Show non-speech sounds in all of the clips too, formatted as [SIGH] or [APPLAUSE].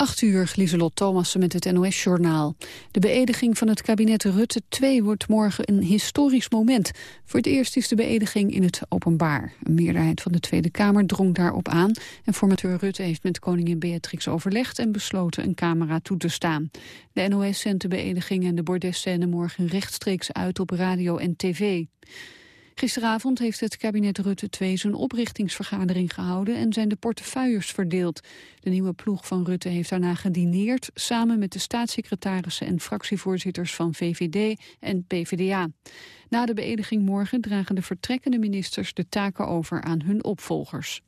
8 uur, Lieselot Thomassen met het NOS-journaal. De beëdiging van het kabinet Rutte 2 wordt morgen een historisch moment. Voor het eerst is de beëdiging in het openbaar. Een meerderheid van de Tweede Kamer drong daarop aan... en formateur Rutte heeft met koningin Beatrix overlegd... en besloten een camera toe te staan. De NOS zendt de beëdiging en de bordesscène morgen rechtstreeks uit op radio en tv. Gisteravond heeft het kabinet Rutte 2 zijn oprichtingsvergadering gehouden en zijn de portefeuilles verdeeld. De nieuwe ploeg van Rutte heeft daarna gedineerd samen met de staatssecretarissen en fractievoorzitters van VVD en PvdA. Na de beëdiging morgen dragen de vertrekkende ministers de taken over aan hun opvolgers.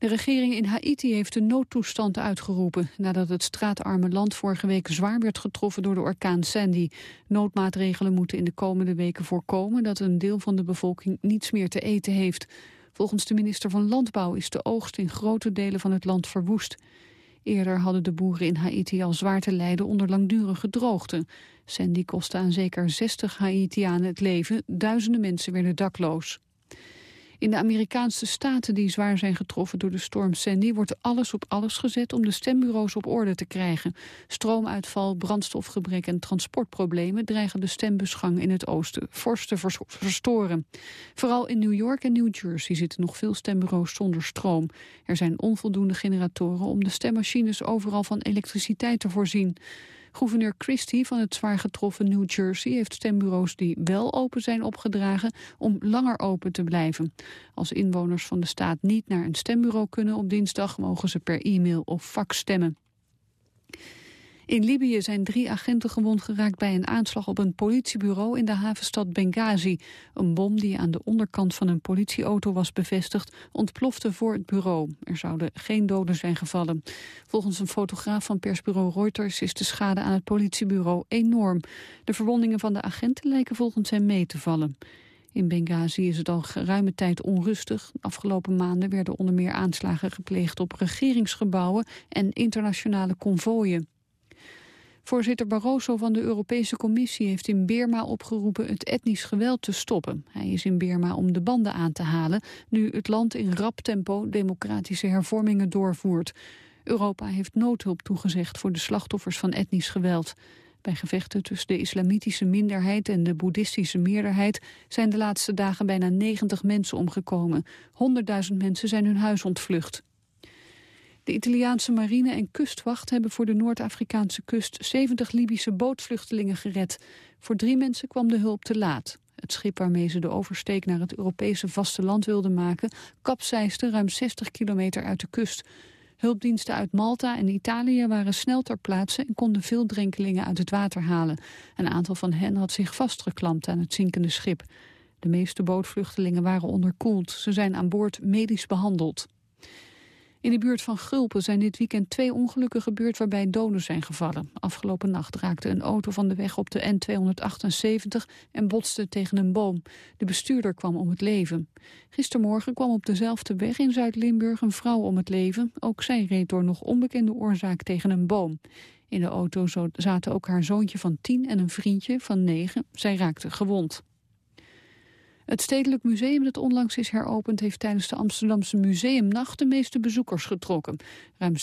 De regering in Haiti heeft een noodtoestand uitgeroepen... nadat het straatarme land vorige week zwaar werd getroffen door de orkaan Sandy. Noodmaatregelen moeten in de komende weken voorkomen... dat een deel van de bevolking niets meer te eten heeft. Volgens de minister van Landbouw is de oogst in grote delen van het land verwoest. Eerder hadden de boeren in Haiti al zwaar te lijden onder langdurige droogte. Sandy kostte aan zeker 60 Haitianen het leven, duizenden mensen werden dakloos. In de Amerikaanse staten die zwaar zijn getroffen door de storm Sandy... wordt alles op alles gezet om de stembureaus op orde te krijgen. Stroomuitval, brandstofgebrek en transportproblemen... dreigen de stembusgang in het oosten fors te verstoren. Vooral in New York en New Jersey zitten nog veel stembureaus zonder stroom. Er zijn onvoldoende generatoren om de stemmachines overal van elektriciteit te voorzien. Gouverneur Christie van het zwaar getroffen New Jersey heeft stembureaus die wel open zijn opgedragen om langer open te blijven. Als inwoners van de staat niet naar een stembureau kunnen op dinsdag mogen ze per e-mail of fax stemmen. In Libië zijn drie agenten gewond geraakt bij een aanslag op een politiebureau in de havenstad Benghazi. Een bom die aan de onderkant van een politieauto was bevestigd ontplofte voor het bureau. Er zouden geen doden zijn gevallen. Volgens een fotograaf van persbureau Reuters is de schade aan het politiebureau enorm. De verwondingen van de agenten lijken volgens hem mee te vallen. In Benghazi is het al geruime tijd onrustig. Afgelopen maanden werden onder meer aanslagen gepleegd op regeringsgebouwen en internationale konvooien. Voorzitter Barroso van de Europese Commissie heeft in Birma opgeroepen het etnisch geweld te stoppen. Hij is in Birma om de banden aan te halen, nu het land in rap tempo democratische hervormingen doorvoert. Europa heeft noodhulp toegezegd voor de slachtoffers van etnisch geweld. Bij gevechten tussen de islamitische minderheid en de boeddhistische meerderheid zijn de laatste dagen bijna 90 mensen omgekomen. 100.000 mensen zijn hun huis ontvlucht. De Italiaanse marine en kustwacht hebben voor de Noord-Afrikaanse kust 70 Libische bootvluchtelingen gered. Voor drie mensen kwam de hulp te laat. Het schip waarmee ze de oversteek naar het Europese vasteland wilden maken... kapseisde ruim 60 kilometer uit de kust. Hulpdiensten uit Malta en Italië waren snel ter plaatse... en konden veel drenkelingen uit het water halen. Een aantal van hen had zich vastgeklampt aan het zinkende schip. De meeste bootvluchtelingen waren onderkoeld. Ze zijn aan boord medisch behandeld. In de buurt van Gulpen zijn dit weekend twee ongelukken gebeurd waarbij doden zijn gevallen. Afgelopen nacht raakte een auto van de weg op de N278 en botste tegen een boom. De bestuurder kwam om het leven. Gistermorgen kwam op dezelfde weg in Zuid-Limburg een vrouw om het leven. Ook zij reed door nog onbekende oorzaak tegen een boom. In de auto zaten ook haar zoontje van tien en een vriendje van negen. Zij raakte gewond. Het Stedelijk Museum dat onlangs is heropend... heeft tijdens de Amsterdamse Museumnacht de meeste bezoekers getrokken. Ruim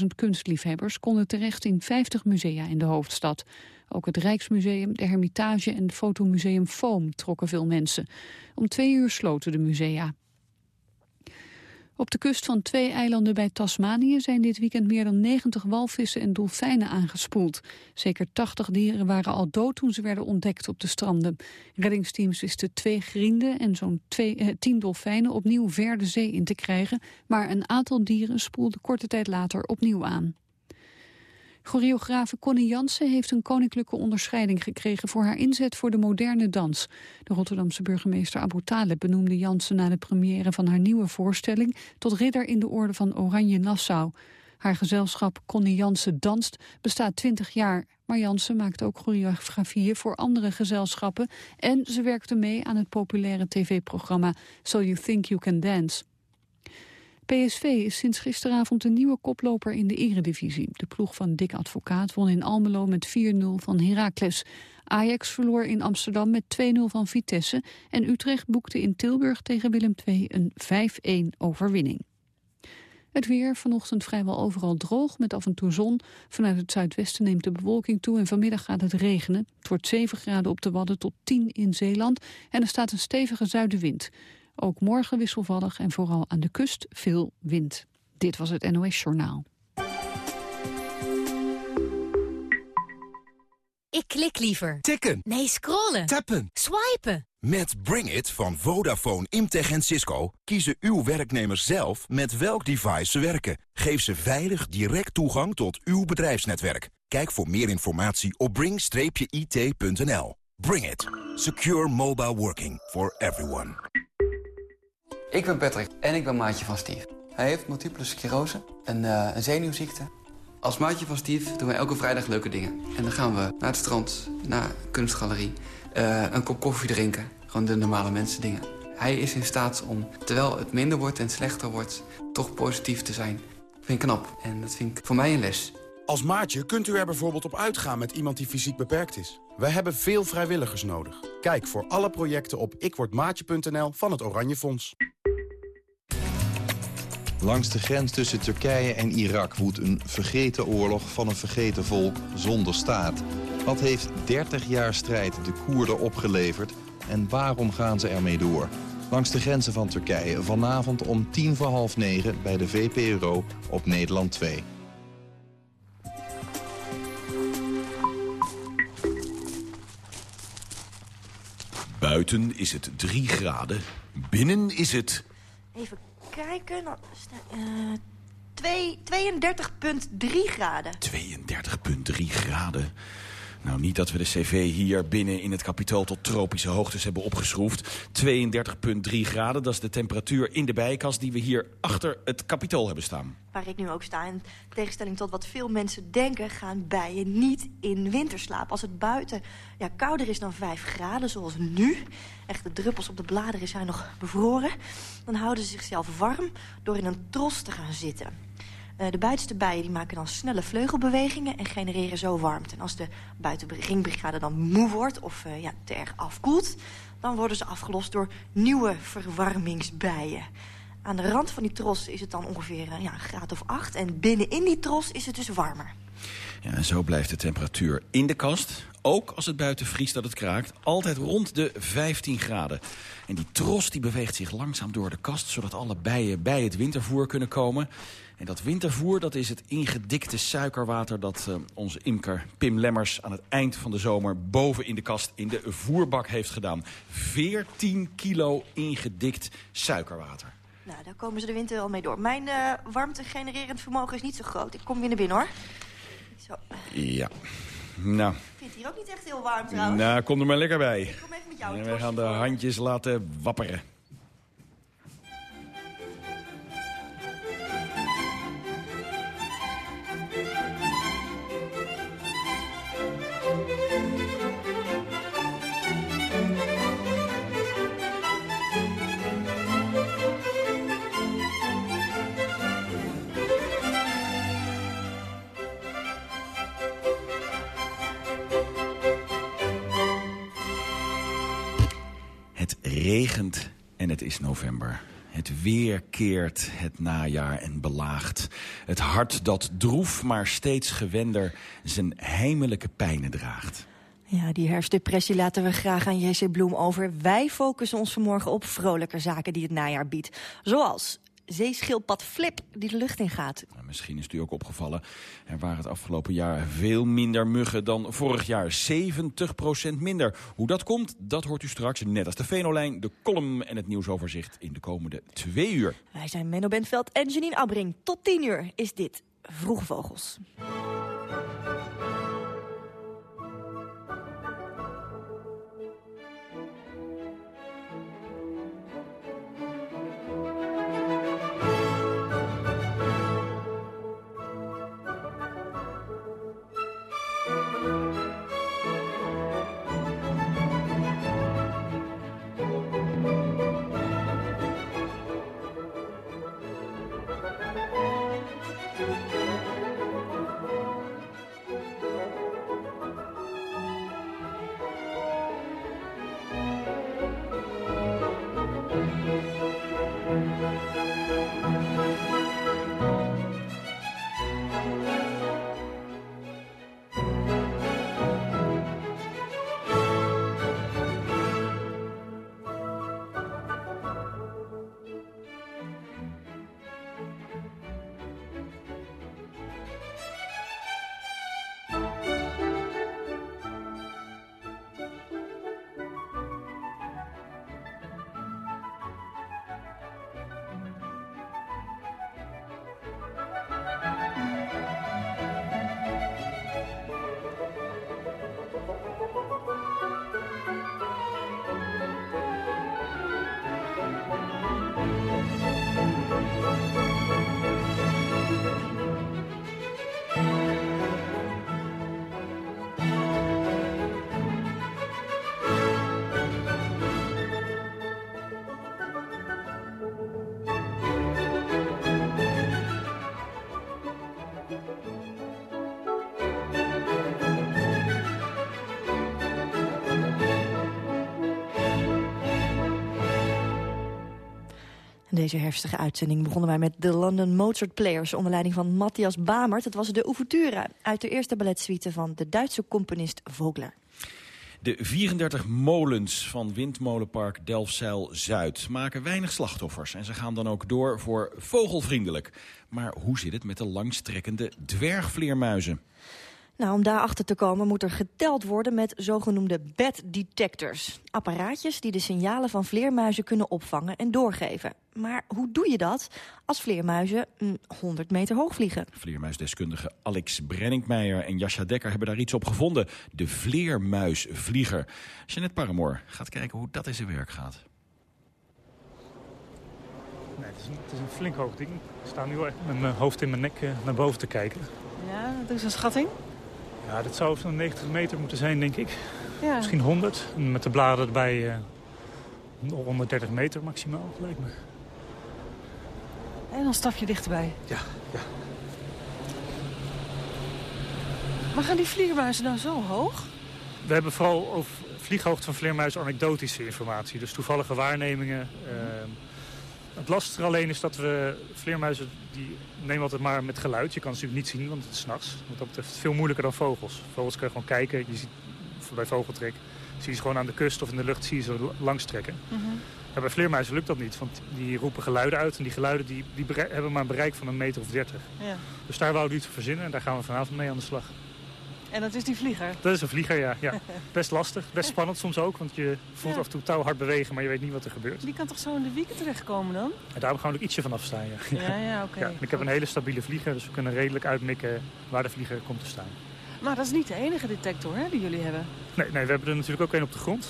27.000 kunstliefhebbers konden terecht in 50 musea in de hoofdstad. Ook het Rijksmuseum, de Hermitage en het Fotomuseum Foam trokken veel mensen. Om twee uur sloten de musea. Op de kust van twee eilanden bij Tasmanië zijn dit weekend meer dan 90 walvissen en dolfijnen aangespoeld. Zeker 80 dieren waren al dood toen ze werden ontdekt op de stranden. Reddingsteams wisten twee grienden en zo'n eh, tien dolfijnen opnieuw ver de zee in te krijgen, maar een aantal dieren spoelde korte tijd later opnieuw aan. Choreografe Connie Jansen heeft een koninklijke onderscheiding gekregen voor haar inzet voor de moderne dans. De Rotterdamse burgemeester Abu Talib benoemde Jansen na de première van haar nieuwe voorstelling tot ridder in de orde van Oranje Nassau. Haar gezelschap Connie Jansen Danst bestaat 20 jaar. Maar Jansen maakt ook choreografieën voor andere gezelschappen... en ze werkte mee aan het populaire tv-programma So You Think You Can Dance. PSV is sinds gisteravond de nieuwe koploper in de eredivisie. De ploeg van Dick Advocaat won in Almelo met 4-0 van Heracles. Ajax verloor in Amsterdam met 2-0 van Vitesse... en Utrecht boekte in Tilburg tegen Willem II een 5-1 overwinning. Het weer vanochtend vrijwel overal droog met af en toe zon. Vanuit het zuidwesten neemt de bewolking toe en vanmiddag gaat het regenen. Het wordt 7 graden op de Wadden tot 10 in Zeeland en er staat een stevige zuidenwind. Ook morgen wisselvallig en vooral aan de kust veel wind. Dit was het NOS Journaal. Ik klik liever. Tikken. Nee, scrollen. Tappen. Swipen. Met Bring It van Vodafone, Imtech en Cisco kiezen uw werknemers zelf met welk device ze werken. Geef ze veilig direct toegang tot uw bedrijfsnetwerk. Kijk voor meer informatie op bring-it.nl. Bring It. Secure mobile working for everyone. Ik ben Patrick en ik ben maatje van Steve. Hij heeft multiple sclerose, een, uh, een zenuwziekte. Als maatje van Steve doen we elke vrijdag leuke dingen. En dan gaan we naar het strand, naar een kunstgalerie, uh, een kop koffie drinken. Gewoon de normale mensen dingen. Hij is in staat om, terwijl het minder wordt en slechter wordt, toch positief te zijn. vind ik knap en dat vind ik voor mij een les. Als maatje kunt u er bijvoorbeeld op uitgaan met iemand die fysiek beperkt is. Wij hebben veel vrijwilligers nodig. Kijk voor alle projecten op ikwordmaatje.nl van het Oranje Fonds. Langs de grens tussen Turkije en Irak woedt een vergeten oorlog van een vergeten volk zonder staat. Wat heeft 30 jaar strijd de Koerden opgeleverd en waarom gaan ze ermee door? Langs de grenzen van Turkije vanavond om tien voor half negen bij de VPRO op Nederland 2. Buiten is het 3 graden, binnen is het... Even kijken, dan, uh, 32,3 graden. 32,3 graden. Nou, niet dat we de cv hier binnen in het kapitool tot tropische hoogtes hebben opgeschroefd. 32,3 graden, dat is de temperatuur in de bijenkast die we hier achter het kapitool hebben staan. Waar ik nu ook sta, in tegenstelling tot wat veel mensen denken... gaan bijen niet in winterslaap. Als het buiten ja, kouder is dan 5 graden, zoals nu... echt de druppels op de bladeren zijn nog bevroren... dan houden ze zichzelf warm door in een tros te gaan zitten. Uh, de buitenste bijen die maken dan snelle vleugelbewegingen en genereren zo warmte. En als de buitenringbrigade dan moe wordt of uh, ja, te erg afkoelt... dan worden ze afgelost door nieuwe verwarmingsbijen. Aan de rand van die tros is het dan ongeveer uh, ja, een graad of acht. En binnenin die tros is het dus warmer. Ja, en zo blijft de temperatuur in de kast, ook als het buiten vriest dat het kraakt, altijd rond de 15 graden. En die tros die beweegt zich langzaam door de kast, zodat alle bijen bij het wintervoer kunnen komen. En dat wintervoer dat is het ingedikte suikerwater dat uh, onze imker Pim Lemmers aan het eind van de zomer boven in de kast in de voerbak heeft gedaan. 14 kilo ingedikt suikerwater. Nou, daar komen ze de winter wel mee door. Mijn uh, warmtegenererend vermogen is niet zo groot. Ik kom weer naar binnen, hoor. Zo. Ja. Nou. Ik vind het hier ook niet echt heel warm, trouwens. Nou, kom er maar lekker bij. Ik kom even met jou. En we gaan de handjes laten wapperen. Regent en het is november. Het weer keert het najaar en belaagt. Het hart dat droef, maar steeds gewender zijn heimelijke pijnen draagt. Ja, die herfstdepressie laten we graag aan JC Bloem over. Wij focussen ons vanmorgen op vrolijke zaken die het najaar biedt. Zoals zeeschildpad Flip die de lucht in gaat. Nou, misschien is het u ook opgevallen. Er waren het afgelopen jaar veel minder muggen dan vorig jaar. 70% minder. Hoe dat komt, dat hoort u straks. Net als de Venolijn, de column en het nieuwsoverzicht in de komende twee uur. Wij zijn Menno Bentveld en Janine Abbring. Tot 10 uur is dit Vroege Vogels. Deze herfstige uitzending begonnen wij met de London Mozart Players... onder leiding van Matthias Bamert. Het was de ouverture uit de eerste balletsuite van de Duitse componist Vogler. De 34 molens van windmolenpark Delfzijl-Zuid maken weinig slachtoffers. En ze gaan dan ook door voor vogelvriendelijk. Maar hoe zit het met de langstrekkende dwergvleermuizen? Nou, om daarachter te komen moet er geteld worden met zogenoemde bed detectors. Apparaatjes die de signalen van vleermuizen kunnen opvangen en doorgeven. Maar hoe doe je dat als vleermuizen 100 meter hoog vliegen? Vleermuisdeskundige Alex Brenninkmeijer en Jascha Dekker hebben daar iets op gevonden. De vleermuisvlieger. Jeanette Paramoor gaat kijken hoe dat in zijn werk gaat. Nee, het, is een, het is een flink hoog ding. Ik sta nu echt met mijn hoofd in mijn nek eh, naar boven te kijken. Ja, dat is een schatting? Ja, dit zou zo'n 90 meter moeten zijn, denk ik. Ja. Misschien 100. En met de bladen erbij uh, 130 meter maximaal, lijkt me. En dan stap je dichterbij. Ja, ja. Maar gaan die vleermuizen nou zo hoog? We hebben vooral over vlieghoogte van vleermuizen anekdotische informatie. Dus toevallige waarnemingen. Uh, het lastige alleen is dat we vleermuizen, die nemen altijd maar met geluid. Je kan ze natuurlijk niet zien, want het is s'nachts. Wat dat betreft veel moeilijker dan vogels. Vogels kun je gewoon kijken. Je ziet bij vogeltrek zie je ze gewoon aan de kust of in de lucht zie je ze langs trekken. Mm -hmm. Maar bij vleermuizen lukt dat niet, want die roepen geluiden uit. En die geluiden die, die hebben maar een bereik van een meter of dertig. Ja. Dus daar wouden we iets te verzinnen en daar gaan we vanavond mee aan de slag. En dat is die vlieger? Dat is een vlieger, ja. ja. [LAUGHS] Best lastig, best spannend soms ook. Want je voelt Ja. af en toe touw hard bewegen, maar je weet niet wat er gebeurt. Die kan toch zo in de wieken terechtkomen dan? En daarom gaan we er ietsje vanaf staan, ja. Ja, ja, [LAUGHS] oké. Ik heb een hele stabiele vlieger, dus we kunnen redelijk uitmikken waar de vlieger komt te staan. Maar dat is niet de enige detector hè, die jullie hebben. Nee, nee, we hebben er natuurlijk ook een op de grond.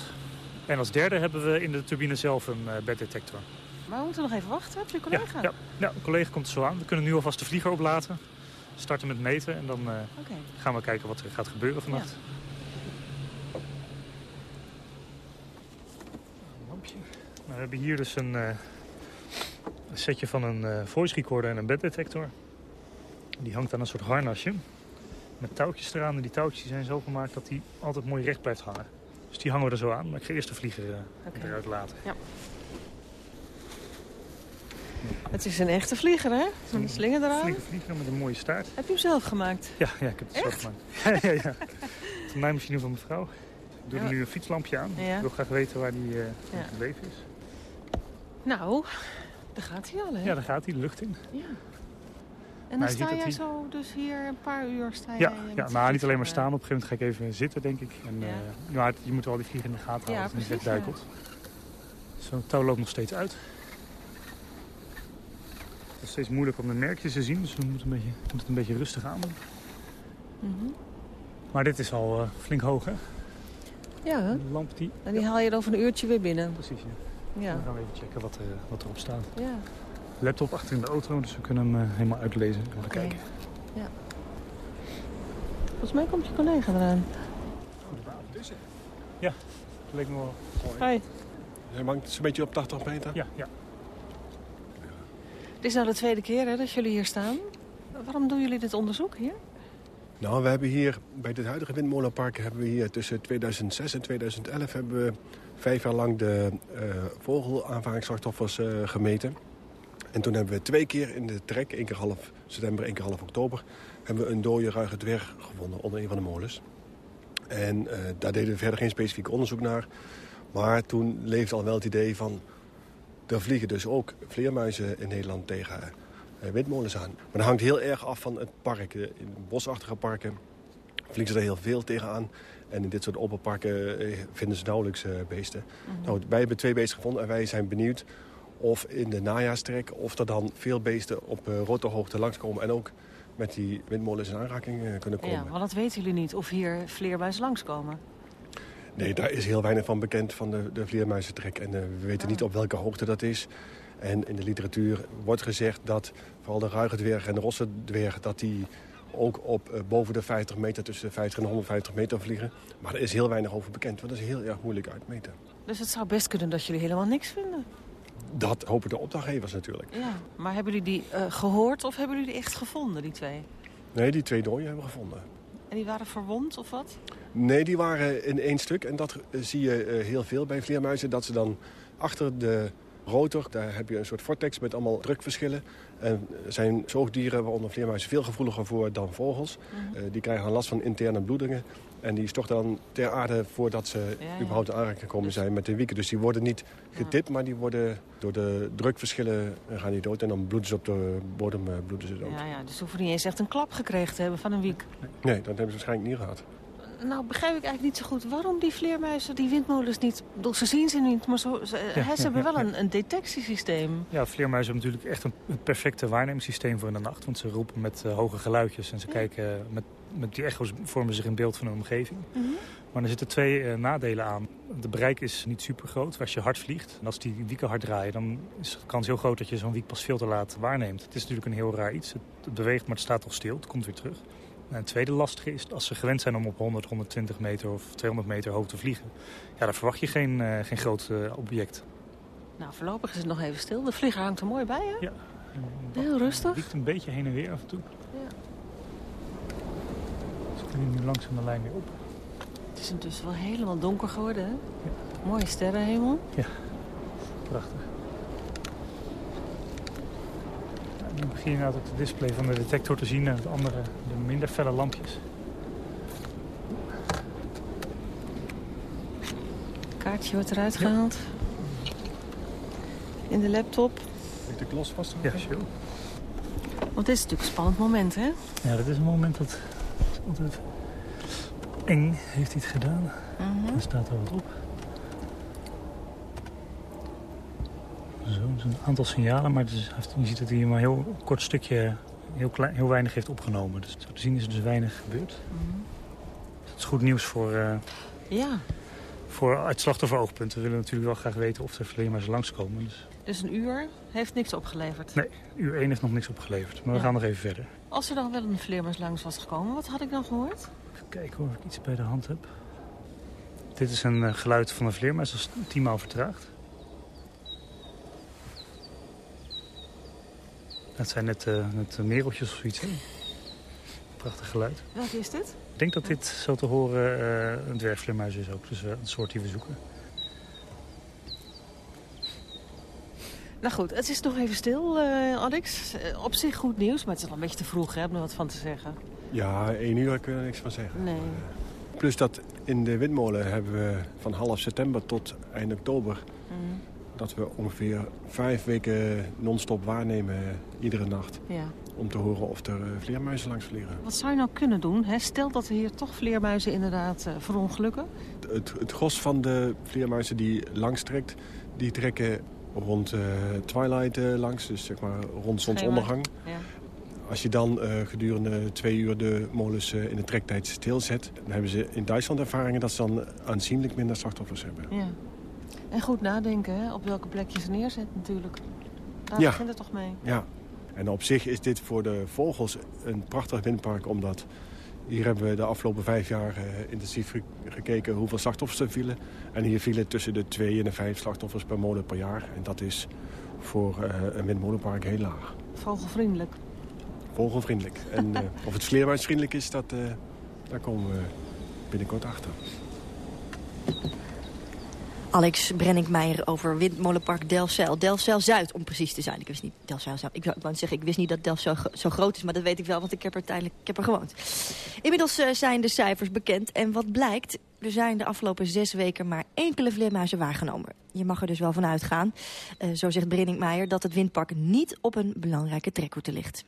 En als derde hebben we in de turbine zelf een uh, beddetector. Maar we moeten nog even wachten op je collega. Ja, ja, collega komt er zo aan. We kunnen nu alvast de vlieger oplaten. Starten met meten en dan okay. gaan we kijken wat er gaat gebeuren vannacht. Ja. Nou, we hebben hier dus een, een setje van een uh, voice recorder en een beddetector. Die hangt aan een soort harnasje. Met touwtjes eraan. En die touwtjes zijn zo gemaakt dat die altijd mooi recht blijft hangen. Dus die hangen we er zo aan. Maar ik ga eerst de vlieger okay. eruit laten. Ja. Het is een echte vlieger, hè? Een slinger eraan. Een vlieger met een mooie staart. Heb je hem zelf gemaakt? Ja, ja ik heb het Echt? zelf gemaakt. [LAUGHS] ja, ja, ja. Het is een naaimachine van mijn vrouw. Ik doe Ja. er nu een fietslampje aan. Ja. Ik wil graag weten waar die uh, Ja. gebleven is. Nou, daar gaat hij al, hè? Ja, daar gaat hij de lucht in. Ja. En Maar dan je sta jij hij- zo dus hier een paar uur sta Ja, eh, ja nou z'n niet alleen maar staan. Op een gegeven moment ga ik even zitten, denk ik. En, Ja. eh, maar je moet wel die vliegen in de gaten Ja, houden. niet precies, wegduikelt. Zo'n touw loopt nog steeds uit. Het is steeds moeilijk om de merkjes te zien, dus we moeten, een beetje, we moeten het een beetje rustig aan doen. Mhm. Maar dit is al eh, flink hoog, hè? Ja, hè? De lamp die... en die haal je dan van een uurtje weer binnen. Precies, ja. Ja. Dan gaan we even checken wat, er wat erop staat. ja. Laptop achter in de auto, dus we kunnen hem eh, helemaal uitlezen. Even Oké. kijken. Volgens mij komt je collega eraan. Dat leek me wel Hoi. Hij hangt een beetje op 80 meter. Ja, ja. Het is nou de tweede keer hè, dat jullie hier staan. Waarom doen jullie dit onderzoek hier? Nou, we hebben hier bij dit huidige windmolenpark hebben we hier tussen 2006 en 2011 hebben we vijf jaar lang de uh, gemeten. En toen hebben we twee keer in de trek, één keer half september, één keer half oktober, hebben we een dode ruige dwerg gevonden onder een van de molens. En uh, daar deden we verder geen specifiek onderzoek naar. Maar toen leefde al wel het idee van... er vliegen dus ook vleermuizen in Nederland tegen uh, windmolens aan. Maar dat hangt heel erg af van het park. In bosachtige parken vliegen ze er heel veel tegenaan. En in dit soort open parken uh, vinden ze nauwelijks beesten. Mm -hmm. nou, wij hebben twee beesten gevonden en wij zijn benieuwd... of in de najaarstrek of er dan veel beesten op uh, rotorhoogte langskomen... en ook met die windmolens in aanraking kunnen komen. Ja, maar dat weten jullie niet, of hier vleermuizen langskomen. Nee, daar is heel weinig van bekend van de, de vleermuizentrek. En uh, we weten niet op welke hoogte dat is. En in de literatuur wordt gezegd dat vooral de ruige dwerg en de rosse dwerg... dat die ook op uh, boven de 50 meter, tussen de 50 en 150 meter vliegen. Maar er is heel weinig over bekend, want dat is heel erg moeilijk uitmeten. Dus het zou best kunnen dat jullie helemaal niks vinden? Dat hopen de opdrachtgevers natuurlijk. Ja, maar hebben jullie die uh, gehoord of hebben jullie die echt gevonden, die twee? Nee, die twee dooien hebben we gevonden. En die waren verwond of wat? Nee, die waren in één stuk. En dat eh, zie je eh, heel veel bij vleermuizen. Dat ze dan achter de rotor, daar heb je een soort vortex met allemaal drukverschillen. En zijn zoogdieren, waaronder vleermuizen, veel gevoeliger voor dan vogels. Eh, die krijgen last van interne bloedingen. En die storten dan ter aarde voordat ze überhaupt in aanraking gekomen zijn met de wieken. Dus die worden niet getipt, maar die worden door de drukverschillen eh, gaan die dood. En dan bloeden ze op de bodem eh, bloeden ze dood. Ja, ja, dus ze hoeven niet eens echt een klap gekregen te hebben van een wiek. Nee, dat hebben ze waarschijnlijk niet gehad. Nou, begrijp ik eigenlijk niet zo goed waarom die vleermuizen die windmolens niet... Bedoel, ze zien ze niet, maar zo, ze, Ja, hè, ze ja, hebben ja, wel ja. een, een detectiesysteem. Ja, vleermuizen hebben natuurlijk echt een, het perfecte waarnemingssysteem voor in de nacht. Want ze roepen met eh, hoge geluidjes en ze kijken met, met die echo's vormen zich een beeld van hun omgeving. Mhm. Maar er zitten twee eh, nadelen aan. De bereik is niet super groot als je hard vliegt. En als die wieken hard draaien, dan is de kans heel groot dat je zo'n wiek pas veel te laat waarneemt. Het is natuurlijk een heel raar iets. Het, het beweegt, maar het staat toch stil. Het komt weer terug. En het tweede lastige is, als ze gewend zijn om op 100, 120 meter of 200 meter hoog te vliegen... ja, dan verwacht je geen, eh, geen groot eh, object. Nou, voorlopig is het nog even stil. De vlieger hangt er mooi bij, hè? Ja. Heel rustig. wiekt een beetje heen en weer af en toe. Kunnen nu langzaam de lijn weer op. Het is intussen wel helemaal donker geworden, hè? Mooie sterrenhemel. Ja, prachtig. Ja, nu begin je nou op het display van de detector te zien en het andere, de minder felle lampjes. kaartje wordt eruit gehaald. In de laptop. Heb de klos vast? Ja, sure. Want dit is natuurlijk een spannend moment, hè? Ja, dat is een moment dat dat altijd eng heeft hij het gedaan. Mhm. Er staat er wat op. Zo, het is een aantal signalen, maar het is, je ziet dat hij maar een heel kort stukje, heel, klein, heel weinig heeft opgenomen. Dus zo te zien is er dus weinig gebeurd. Dat is goed nieuws voor, eh, Ja, voor het slachtofferoogpunt. We willen natuurlijk wel graag weten of er vleermuizen langskomen. Dus dus een uur heeft niks opgeleverd. nee, uur 1 heeft nog niks opgeleverd. Maar we gaan nog even verder. Als er dan wel een vleermuis langs was gekomen, wat had ik dan gehoord? Kijken of ik iets bij de hand heb. Dit is een eh, geluid van een vleermuis, dat is tien maal vertraagd. Dat zijn net, eh, net eh, mereltjes of zoiets. Hè? Prachtig geluid. Welke is dit? Ik denk dat dit zo te horen eh, een dwergvleermuis is ook. Dus eh, een soort die we zoeken. Nou goed, het is nog even stil, eh, Alex. Op zich goed nieuws, maar het is al een beetje te vroeg hè, om er wat van te zeggen. Ja, één uur kunnen we niks van zeggen. Nee. Plus dat in de windmolen hebben we van half september tot eind oktober... Mm, dat we ongeveer vijf weken non-stop waarnemen iedere nacht. ja. Om te horen of er eh, vleermuizen langs vliegen. Wat zou je nou kunnen doen? Hè? Stel dat er hier toch vleermuizen inderdaad eh, verongelukken. Het, het gros van de vleermuizen die langs trekt... die trekken rond eh, twilight langs, dus zeg maar rond zonsondergang. Ja. Als je dan eh, gedurende twee uur de molens eh, in de trektijd stilzet... dan hebben ze in Duitsland ervaringen dat ze dan aanzienlijk minder slachtoffers hebben. ja. En goed nadenken hè? op welke plek je ze neerzet natuurlijk. Daar Ja. begint het toch mee. Ja, en op zich is dit voor de vogels een prachtig windpark... omdat hier hebben we de afgelopen vijf jaar eh, intensief ge- gekeken hoeveel slachtoffers er vielen. En hier vielen tussen de twee en de vijf slachtoffers per molen per jaar. En dat is voor een windmolenpark heel laag. Vogelvriendelijk. Vogelvriendelijk. En eh, [LAUGHS] of het vleermuisvriendelijk is, dat, eh, daar komen we binnenkort achter. Alex Brenninkmeijer over windmolenpark Delfzijl. Delfzijl-Zuid, om precies te zijn. Ik wist niet, Delfzijl-Zuid. Ik wou zeggen, ik wist niet dat Delfzijl zo, groot is, maar dat weet ik wel, want ik heb er tijdelijk ik heb er gewoond. Inmiddels eh, zijn de cijfers bekend en wat blijkt, er zijn de afgelopen zes weken maar enkele vleermuizen waargenomen. Je mag er dus wel van uitgaan, zo zegt Brenninkmeijer, dat het windpark niet op een belangrijke trekroute ligt.